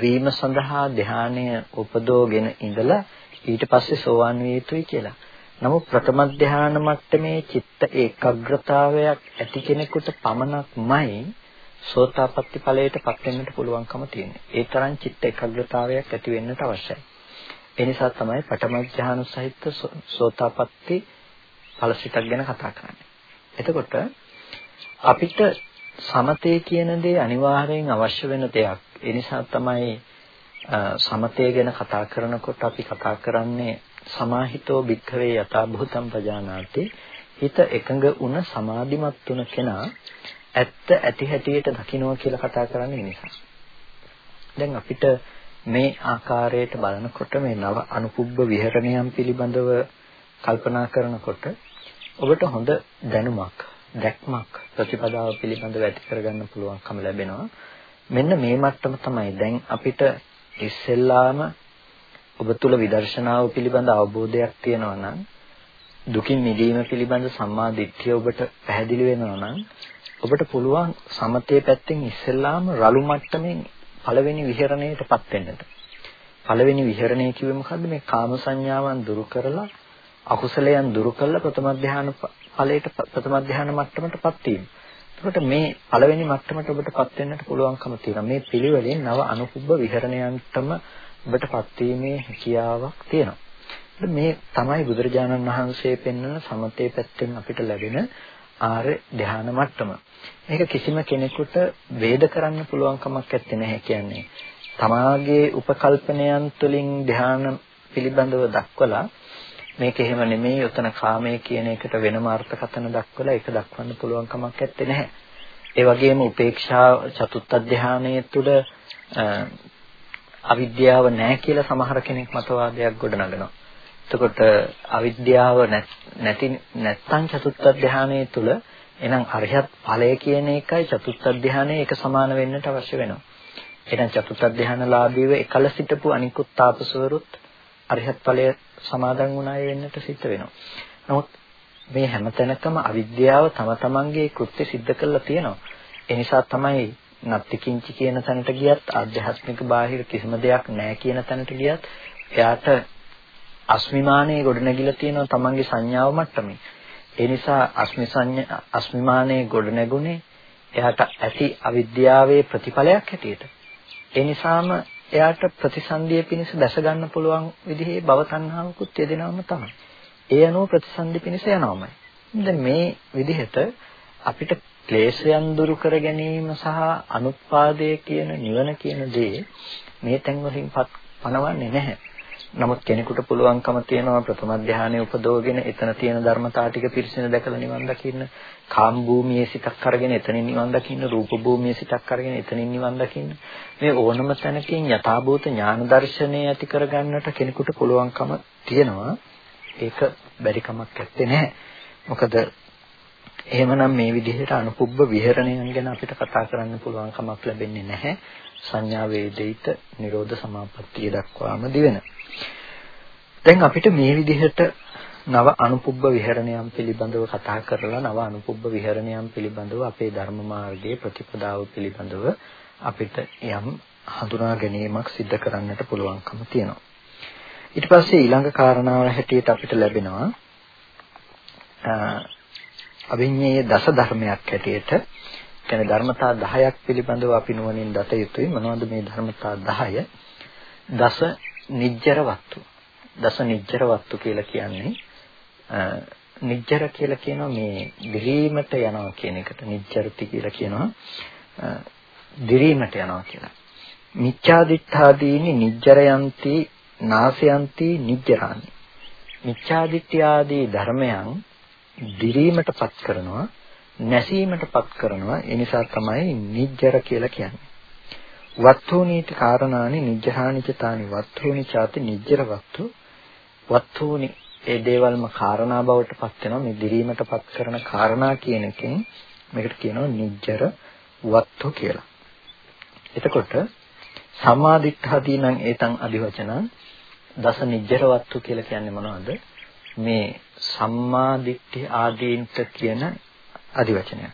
වීම සඳහා ධානය උපදෝගෙන ඉඳලා ඊට පස්සේ සෝවාන් විය යුතුයි කියලා. නමුත් ප්‍රථම ධාන මට්ටමේ චිත්ත ඒකාග්‍රතාවයක් ඇති කෙනෙකුට පමණක්මයි සෝතාපට්ටි ඵලයටපත් වෙන්නට පුළුවන්කම තියෙන්නේ. ඒ තරම් චිත්ත ඒකාග්‍රතාවයක් ඇති වෙන්නට අවශ්‍යයි. ඒ නිසා තමයි පඨම ධානය සහිත සෝතාපට්ටි ඵලසිතක් ගැන කතා කරන්නේ. එතකොට අපිට සමතේ කියන දේ අනිවාර්යෙන් අවශ්‍ය වෙන දෙයක්. ඒ නිසා තමයි සමතේ ගැන කතා කරනකොට අපි කතා කරන්නේ සමාහිතෝ භික්ඛවේ යථා භූතම් පජානාති හිත එකඟ වුණ සමාධිමත් වුණ කෙනා ඇත්ත ඇති හැටියට දකින්නවා කියලා කතා කරන්නේ නිසා. දැන් අපිට මේ ආකාරයට බලනකොට මේ නව අනුකුබ්බ විහරණයන් පිළිබඳව කල්පනා කරනකොට ඔබට හොඳ දැනුමක් දැක්මක් ප්‍රතිපදාව පිළිබඳව ඇති කරගන්න පුළුවන්කම ලැබෙනවා. මෙන්න මේ මට්ටම තමයි දැන් අපිට ඉස්සෙල්ලාම ඔබ තුල විදර්ශනාව පිළිබඳ අවබෝධයක් තියෙනවා නම් දුකින් මිදීම පිළිබඳ සම්මා දිට්ඨිය ඔබට පැහැදිලි වෙනවා නම් ඔබට පුළුවන් සමතේ පැත්තෙන් ඉස්සෙල්ලාම රළු මට්ටමින් පළවෙනි විහරණයටපත් වෙන්නට. පළවෙනි විහරණය කිව්වේ මොකද්ද? මේ කාම සංඥාවන් දුරු කරලා අකුසලයන් දුරු කරලා ප්‍රථම ධානය ඵලයට ප්‍රථම ධානය මට්ටමටපත් වීම. එතකොට මේ පළවෙනි මට්ටමට ඔබටපත් වෙන්නට පුළුවන්කම තියෙනවා. මේ පිළිවෙලින් නව අනුකුබ්බ විහරණයන්ටම ඔබටපත් වීමේ හැකියාවක් තියෙනවා. මේ තමයි බුදුරජාණන් වහන්සේ පෙන්වන සමතේ පැත්තෙන් අපිට ලැබෙන ආර්ය ධානය මට්ටම. මේක කිසිම කෙනෙකුට වේද කරන්න පුළුවන් කමක් නැත්තේ නැහැ කියන්නේ. තමාගේ උපකල්පනයන් තුළින් ධාන පිළිබඳව දක්වලා මේක එහෙම නෙමෙයි උතන කාමයේ කියන එකට වෙනම අර්ථකථන දක්වලා ඒක දක්වන්න පුළුවන් කමක් නැත්තේ නැහැ. ඒ වගේම උපේක්ෂා චතුත්ථ ධානයේ තුල අවිද්‍යාව නැහැ කියලා සමහර කෙනෙක් මතවාදයක් ගොඩනගනවා. එතකොට අවිද්‍යාව නැති නැත්තම් චතුත්ථ ධානයේ තුල එහෙනම් අරහත් ඵලය කියන එකයි චතුත්ථ ධානයේ එක සමාන වෙන්නට අවශ්‍ය වෙනවා. එහෙනම් චතුත්ථ ධානලාභීව එකල සිටපු අනිකුත් තාපසවරුත් අරහත් ඵලය සමාදන් වුණාය වෙන්නට සිද්ධ වෙනවා. නමුත් මේ හැමතැනකම අවිද්‍යාව තම තමන්ගේ කෘත්‍ය සිද්ධ කරලා තියෙනවා. ඒ නිසා තමයි නත්ති කිංචි කියන තැනට ගියත් ආධ්‍යාත්මික බාහිර කිසිම දෙයක් නැහැ කියන තැනට ගියත් එයාට අස්මිමානයේ ගොඩනැගිලා තියෙනවා තමන්ගේ සංඥාව මට්ටමේ. ඒ නිසා අස්මි සංඥා අස්මිමානයේ ගොඩනැගුණේ එයාට ඇති අවිද්‍යාවේ ප්‍රතිඵලයක් හැටියට. ඒ නිසාම එයාට ප්‍රතිසන්දිය පිණිස දැස ගන්න පුළුවන් විදිහේ භව තණ්හාවකුත් යෙදෙනවම තමයි. ඒ අනුව ප්‍රතිසන්දි පිණිස යනවමයි. දැන් මේ විදිහට අපිට ක්ලේශයන් දුරු කර ගැනීම සහ අනුත්පාදය කියන නිවන කියන දේ මේ තැන් වලින් පනවන්නේ නැහැ. නමුත් කෙනෙකුට පුළුවන්කම තියෙනවා ප්‍රථම ධානයේ උපදෝගෙන එතන තියෙන ධර්මතා ටික පිරිසිදු දැකලා නිවන් දකින්න. කාම භූමියේ සිතක් අරගෙන එතනින් නිවන් දකින්න රූප භූමියේ සිතක් අරගෙන එතනින් නිවන් දකින්න. මේ ඕනම තැනකින් යථාභූත ඥාන දර්ශනය ඇති කරගන්නට කෙනෙකුට පුළුවන්කම තියෙනවා. ඒක බැරි කමක් නැත්තේ නෑ මොකද එහෙමනම් මේ විදිහට අනුපුබ්බ විහරණයන් ගැන අපිට කතා කරන්න පුළුවන් කමක් ලැබෙන්නේ නැහැ. සංඥා වේදිත නිරෝධ සමාපත්තිය දක්වාම දිවෙන. දැන් අපිට මේ විදිහට නව අනුපුබ්බ විහරණයන් පිළිබඳව කතා කරලා නව අනුපුබ්බ විහරණයන් පිළිබඳව අපේ ධර්ම මාර්ගයේ ප්‍රතිපදාව පිළිබඳව අපිට යම් හඳුනා ගැනීමක් සිදු කරන්නට පුළුවන්කම තියෙනවා. ඊට පස්සේ ඊළඟ කාරණාව හැටියට අපිට ලැබෙනවා අභිඤ්ඤයේ දස ධර්මයක් හැටියට කියන්නේ ධර්මතා 10ක් පිළිබඳව අපි නුවණින් දත යුතුයි. මොනවද මේ ධර්මතා 10? දස නිජ්ජර වස්තු. දස නිජ්ජර වස්තු කියලා කියන්නේ නිජ්ජර කියලා කියනවා මේ දිරීමට යනවා කියන එකට නිජ්ජරති කියලා කියනවා දිරීමට යනවා කියලා. මිච්ඡාදිත්තාදීනි නිජ්ජරයන්ති නාසයන්ති නිජ්ජරානි. මිච්ඡාදිත්‍ය ආදී ධර්මයන් දිරීමටපත් කරනවා නැසීමටපත් කරනවා ඒ නිසා තමයි නිජ්ජර කියලා කියන්නේ. වත්තුනීති කාරණානි නිජ්ජහානිචතානි වත්තුනි ചാති නිජ්ජර වත්තු වත්තුනි ඒ දේවල්ම කාරණා බවට පත් වෙනවා මේ දිරීමටපත් කරන කාරණා කියන එකෙන් මේකට කියනවා නිජ්ජර වත්තු කියලා. එතකොට සමාදිට්ඨාදී නම් ඒතං අදිවචන දස නිජ්ජර වත්තු කියලා කියන්නේ මොනවද? මේ සම්මාදිට්ඨි ආදීන්ට කියන අදිවචනයක්.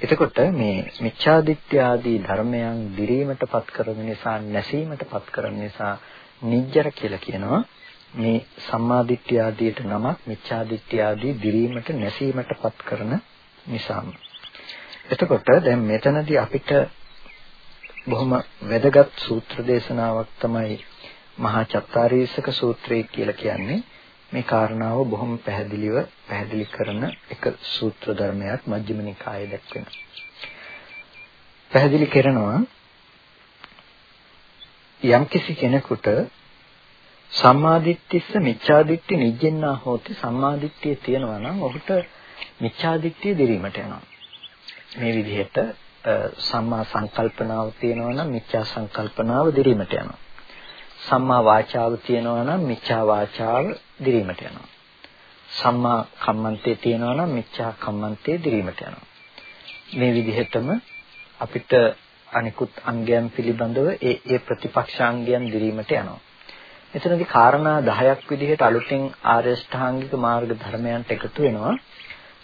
එතකොට මේ මිච්ඡාදිත්‍ය ආදී ධර්මයන් දිරීමටපත් කරන නිසා නැසීමටපත් කරන නිසා නිජ්ජර කියලා කියනවා. මේ සම්මාදිට්ඨි ආදීට නමක් මිච්ඡාදිට්ඨි ආදී දිරීමට නැසීමටපත් කරන නිසාම. එතකොට දැන් මෙතනදී අපිට බොහොම වැදගත් සූත්‍ර දේශනාවක් තමයි මහා චත්තාරීසක සූත්‍රය කියලා කියන්නේ. මේ කාරණාව බොහොම පැහැදිලිව පැහැදිලි කරන එක සූත්‍ර ධර්මයක් මජ්ක්‍ධිම නිකායේ දක්වන. පැහැදිලි කරනවා යම්කිසි කෙනෙකුට සම්මාදිට්ඨිස්ස මිච්ඡාදිට්ඨි නිජ්ජෙන්නා හෝති සම්මාදිට්ඨිය තියෙනවා නම් ඔහුට මිච්ඡාදිට්ඨිය දිරීමට යනවා. මේ විදිහට සම්මා සංකල්පනාව තියෙනවා නම් මිච්ඡා සංකල්පනාව දිරීමට යනවා. සම්මා වාචාව තියෙනවා නම් මිච්ඡා වාචාව දිරීමට යනවා. සම්මා කම්මන්තේ තියෙනවා නම් මිච්ඡා කම්මන්තේ දිරීමට යනවා. මේ විදිහටම අපිට අනිකුත් අංගයන් පිළිබඳව ඒ ඒ ප්‍රතිපක්ෂාංගයන් දිරීමට යනවා. එතනදී කාරණා 10ක් විදිහට අලුතෙන් ආර්ය ශ්‍රාංගික මාර්ග ධර්මයන්ට එකතු වෙනවා.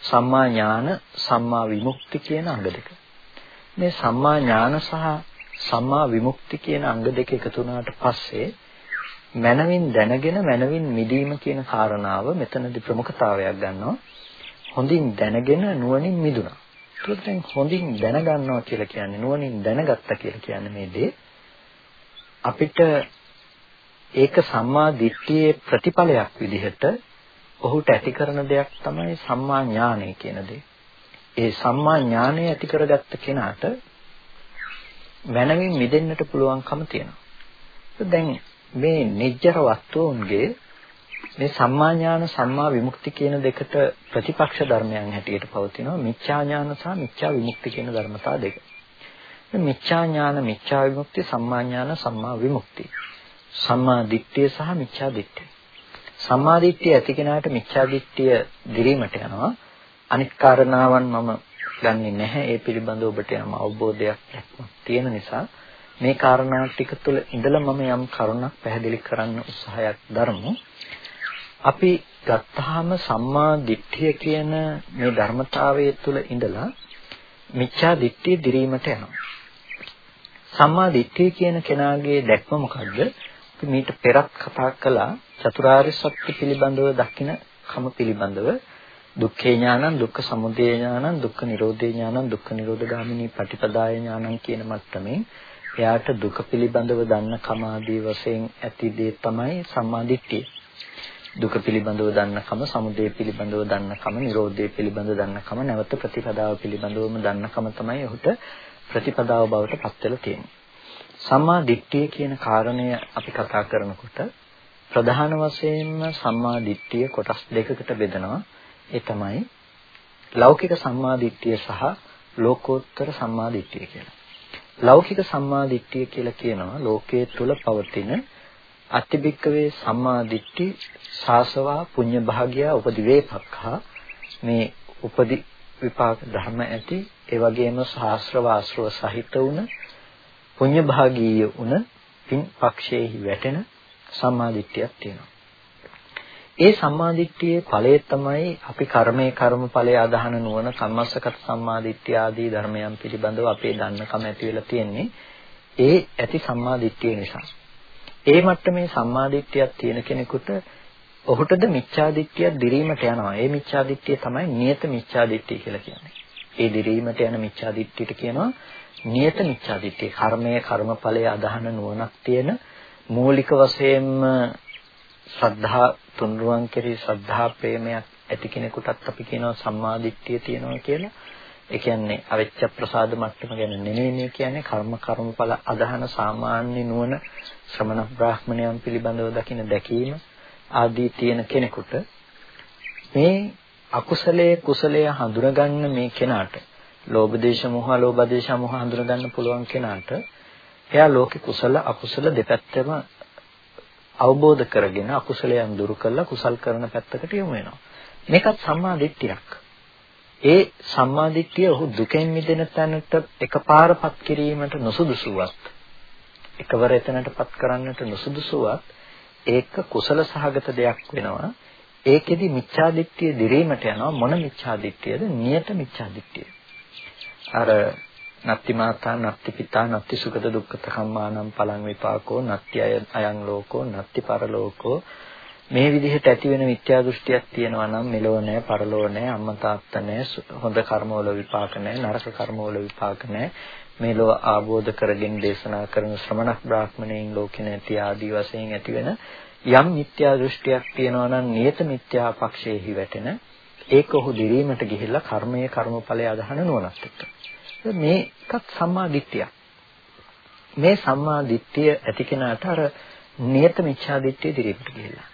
සම්මා ඥාන, සම්මා විමුක්ති කියන අංග දෙක. මේ සම්මා ඥාන සහ සම්මා විමුක්ති කියන අංග දෙක එකතු වුණාට පස්සේ මනවින් දැනගෙන මනවින් මිදීම කියන කාරණාව මෙතනදී ප්‍රමුඛතාවයක් ගන්නවා. හොඳින් දැනගෙන නුවණින් මිදුණා. ඒකට දැන් හොඳින් දැනගන්නවා කියලා කියන්නේ නුවණින් දැනගත්තා කියලා කියන්නේ මේ දේ අපිට ඒක සම්මා දිට්ඨියේ ප්‍රතිඵලයක් විදිහට ඔහුට ඇති කරන දෙයක් තමයි සම්මා ඥානය කියන දේ. ඒ සම්මා ඥානය ඇති කරගත්ත කෙනාට මනමින් මිදෙන්නට පුළුවන්කම තියෙනවා. දැන් මේ නිජ්ජර වස්තුන්ගේ මේ සම්මා ඥාන සම්මා විමුක්ති කියන දෙකට ප්‍රතිපක්ෂ ධර්මයන් හැටියට පවතිනවා මිච්ඡා ඥාන සහ මිච්ඡා විමුක්ති කියන ධර්මතා දෙක. මිච්ඡා ඥාන මිච්ඡා විමුක්ති සම්මා ඥාන සම්මා විමුක්ති. සම්මා දිට්ඨිය සහ මිච්ඡා දිට්ඨිය. සම්මා දිට්ඨිය ඇති කෙනාට මිච්ඡා දිට්ඨිය දිරීමට යනවා. අනිත් කාරණාවන් මම ගන්නෙ නැහැ. ඒ පිළිබඳව ඔබට යම් අවබෝධයක් තියෙන නිසා මේ කාරණා ටික තුළ ඉඳලා මම යම් කරුණක් පැහැදිලි කරන්න උත්සාහයක් දරමු. අපි ගත්තාම සම්මා දිට්ඨිය කියන මේ ධර්මතාවය තුළ ඉඳලා මිච්ඡා දිට්ඨිය දිරීමට යනවා. සම්මා දිට්ඨිය කියන කෙනාගේ දැක්ම මොකද්ද? අපි මීට පෙරත් කතා කළා චතුරාර්ය සත්‍ය පිළිබඳව දකින කම පිළිබඳව දුක්ඛේ ඥානං දුක්ඛ සමුදය ඥානං දුක්ඛ නිරෝධේ ඥානං දුක්ඛ නිරෝධ ගාමිනී පටිපදාය ඥානං කියන මට්ටමේ එයාට දුක පිළිබඳව දන්න කම ආදී වශයෙන් ඇති දේ තමයි සම්මාදිට්ඨිය. දුක පිළිබඳව දන්නකම, සමුදය පිළිබඳව දන්නකම, නිරෝධය පිළිබඳව දන්නකම, නැවත ප්‍රතිපදාව පිළිබඳවම දන්නකම තමයි ඔහුට ප්‍රතිපදාව බවට පත් වෙලා තියෙන්නේ. සම්මා දිට්ඨිය කියන කාරණය අපි කතා කරනකොට ප්‍රධාන වශයෙන්ම සම්මා දිට්ඨිය කොටස් දෙකකට බෙදනවා. ඒ තමයි ලෞකික සම්මා දිට්ඨිය සහ ලෝකෝත්තර සම්මා දිට්ඨිය කියලා. ලෞකික සම්මා දිට්ඨිය කියලා කියනවා ලෝකයේ තුල පවතින අතිබික්කවේ සම්මා දිට්ඨි සාසවා පුඤ්ඤ භාග්‍ය උපදි වේපක්ඛා මේ උපදි විපාක ධර්ම ඇති ඒ වගේම සාස්ත්‍රව ආශ්‍රව සහිත වුණ පුඤ්ඤ භාගීය වුණ පින් පක්ෂයේහි වැටෙන සම්මාදිට්ඨියක් තියෙනවා. ඒ සම්මාදිට්ඨියේ ඵලය තමයි අපි කර්මයේ කර්මඵලයේ අදහන නුවණ කම්මස්සකත සම්මාදිට්ඨිය ආදී ධර්මයන් පිළිබඳව අපේ දන්නකම ඇති වෙලා තියෙන්නේ ඒ ඇති සම්මාදිට්ඨිය නිසා. ඒ මට්ටමේ සම්මාදිට්ඨියක් තියෙන කෙනෙකුට ඔහුටද මිච්ඡාදිට්ඨිය දිරීමට යනවා. ඒ මිච්ඡාදිට්ඨිය තමයි නියත මිච්ඡාදිට්ඨිය කියලා කියන්නේ. ඒ දිරීමට යන මිච්ඡාදිට්ඨියට කියනවා නියත මිච්ඡාදිට්ඨිය. කර්මයේ කර්මඵලයේ අදහන නුවණක් තියෙන මූලික වශයෙන්ම ශ්‍රද්ධා තුන්රුවන් කෙරෙහි ශ්‍රද්ධා ප්‍රේමයක් ඇති කෙනෙකුටත් අපි කියනවා සම්මාදිට්ඨිය තියෙනවා කියලා. ඒ කියන්නේ අවිච්ඡ ප්‍රසාද මට්ටම ගැන නෙමෙයි මේ කියන්නේ කර්ම කර්මඵල අදහන සාමාන්‍ය නුවණ ශ්‍රමණ බ්‍රාහ්මණයන් පිළිබඳව දකින දැකීම ආදී තියෙන කෙනෙකුට මේ අකුසලයේ කුසලයේ හඳුනගන්න මේ කෙනාට ලෝභ දේශ මොහ ලෝභ දේශ මොහ හඳුනගන්න පුළුවන් කෙනාට එයා ලෝකේ කුසල අකුසල දෙපැත්තම අවබෝධ කරගෙන අකුසලයන් දුරු කරලා කුසල් කරන පැත්තකට යොමු වෙනවා. මේකත් සම්මා දිට්ඨියක්. ඒ සම්මා දිට්ඨිය ඔහු දුකෙන් මිදෙන තැනට එකපාරපත් කිරීමට නොසුදුසුවත් එකවර එතනටපත් කරන්නට නොසුදුසුවත් ඒක කුසල සහගත දෙයක් වෙනවා. ඒකෙදි මිච්ඡා දිට්ඨිය දිරීමට යනවා මොන මිච්ඡා දිට්ඨියද? නියත මිච්ඡා දිට්ඨිය. අර නත්ති මාතා නත්ති පිතා නත්ති සුගත දුක්ඛත කම්මානම් පලං විපාකෝ නත්ති අයං ලෝකෝ නත්ති පරලෝකෝ. මේ විදිහට ඇති වෙන මිත්‍යා දෘෂ්ටියක් තියෙනවා නම් මෙලෝ නැහැ පරලෝ නැහැ අම්මා තාත්තා නැහැ හොඳ කර්මවල විපාක නැහැ නරක කර්මවල විපාක නැහැ මේ ලෝ ආબોධ කරගෙන දේශනා කරන ශ්‍රමණ බ්‍රාහ්මණයින් ලෝකේ නැති ආදී වශයෙන් ඇති වෙන යම් මිත්‍යා දෘෂ්ටියක් තියෙනවා නම් නියත මිත්‍යා පක්ෂයේහි වැටෙන ඒක ඔහු දිරීමට ගිහිල්ලා කර්මයේ කර්මඵලය අදහන නුවණක් එක්ක. මේකත් සම්මා දිට්ඨියක්. මේ සම්මා දිට්ඨිය ඇති කෙනාට අර නියත මිච්ඡා දිට්ඨිය දිරිපට ගිහිල්ලා.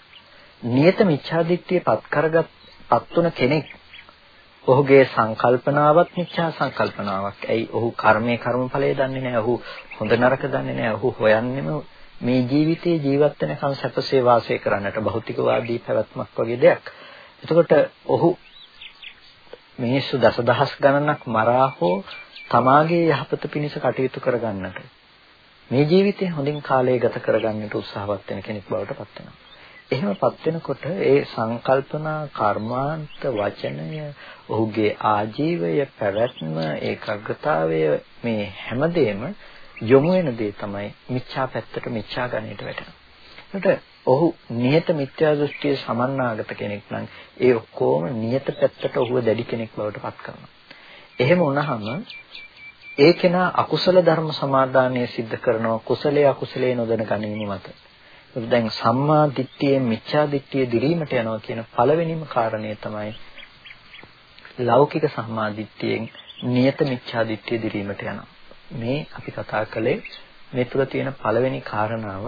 නියත මිච්ඡා දිට්ඨිය පත් කරගත් පත්තුන කෙනෙක් ඔහුගේ සංකල්පනාවක් මිච්ඡා සංකල්පනාවක්. ඇයි ඔහු කර්මයේ කර්මඵලය දන්නේ නැහැ. ඔහු හොඳ නරක දන්නේ නැහැ. ඔහු හොයන්නෙම මේ ජීවිතයේ ජීවත් වෙනකන් සැපසේ වාසය කරන්නට භෞතිකවාදී පැවැත්මක් වගේ දෙයක්. එතකොට ඔහු මිනිස්සු දසදහස් ගණනක් මරා හෝ තමාගේ යහපත පිණිස කටයුතු කරගන්නට මේ ජීවිතේ හොඳින් කාලය ගත කරගන්නට උත්සාහවත් වෙන කෙනෙක් බවට පත් වෙනවා. එහෙමපත් වෙනකොට ඒ සංකල්පනා කර්මාන්ත වචනය ඔහුගේ ආජීවය පැවැත්ම ඒකාග්‍රතාවය මේ හැමදේම යොමු වෙන දේ තමයි මිච්ඡා පැත්තට මිච්ඡා ගණයට වැටෙනවා. ඒකට ඔහු නියත මිත්‍යා දෘෂ්ටියේ සමන්නාගත කෙනෙක් නම් ඒ ඔක්කොම නියත පැත්තට ඔහුව දැඩි කෙනෙක් බවට පත් කරනවා. එහෙම වුණාම ඒ කෙනා අකුසල ධර්ම සමාදානය සිද්ධ කරනවා කුසලයේ අකුසලයේ නොදැන ගැනීම මත. දැන් සම්මා දිට්ඨියෙන් මිච්ඡා දිට්ඨිය දිරීමට යනවා කියන පළවෙනිම කාරණය තමයි ලෞකික සම්මා දිට්ඨියෙන් නියත මිච්ඡා දිට්ඨිය දිරීමට යනවා. මේ අපි කතා කළේ මේ තුල තියෙන පළවෙනි කාරණාව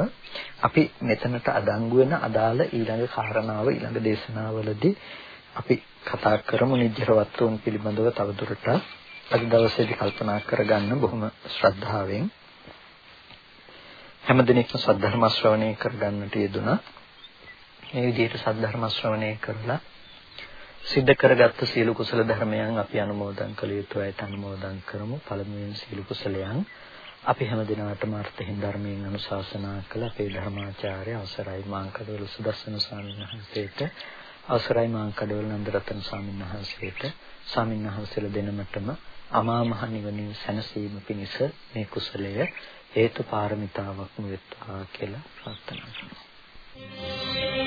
අපි මෙතනට අදංගු වෙන අදාළ ඊළඟ කාරණාව ඊළඟ දේශනාවලදී අපි කතා කරමු නිජ්ජරවත්තුන් පිළිබඳව තවදුරටත් අද දවසේදී කල්පනා කරගන්න බොහොම ශ්‍රද්ධාවෙන් හැමදිනෙකම සද්ධර්ම ශ්‍රවණය කරගන්නට යෙදුණා. මේ විදිහට සද්ධර්ම ශ්‍රවණය කරලා සිද්ධ කරගත්තු සීල කුසල ධර්මයන් අපි අනුමෝදන් කළ යුතුයිට අනුමෝදන් කරමු. පළමුවෙන් සීල කුසලයන් අපි හැමදිනාටම අර්ථහින් ධර්මයෙන් අනුශාසනා කළ අපේ ධර්මාචාර්ය අවසරයි මාංකඩවල සුදස්සන ස්වාමීන් වහන්සේට අවසරයි මාංකඩවල නන්දරතන ස්වාමීන් වහන්සේට. ස්වාමීන් වහන්සේලා දෙනමතම අමා මහ නිවනින් සැනසීම පිණිස මේ කුසලය හේතු පාරමිතාවක්ම වෙත්වා කියලා ප්‍රාර්ථනා කරනවා.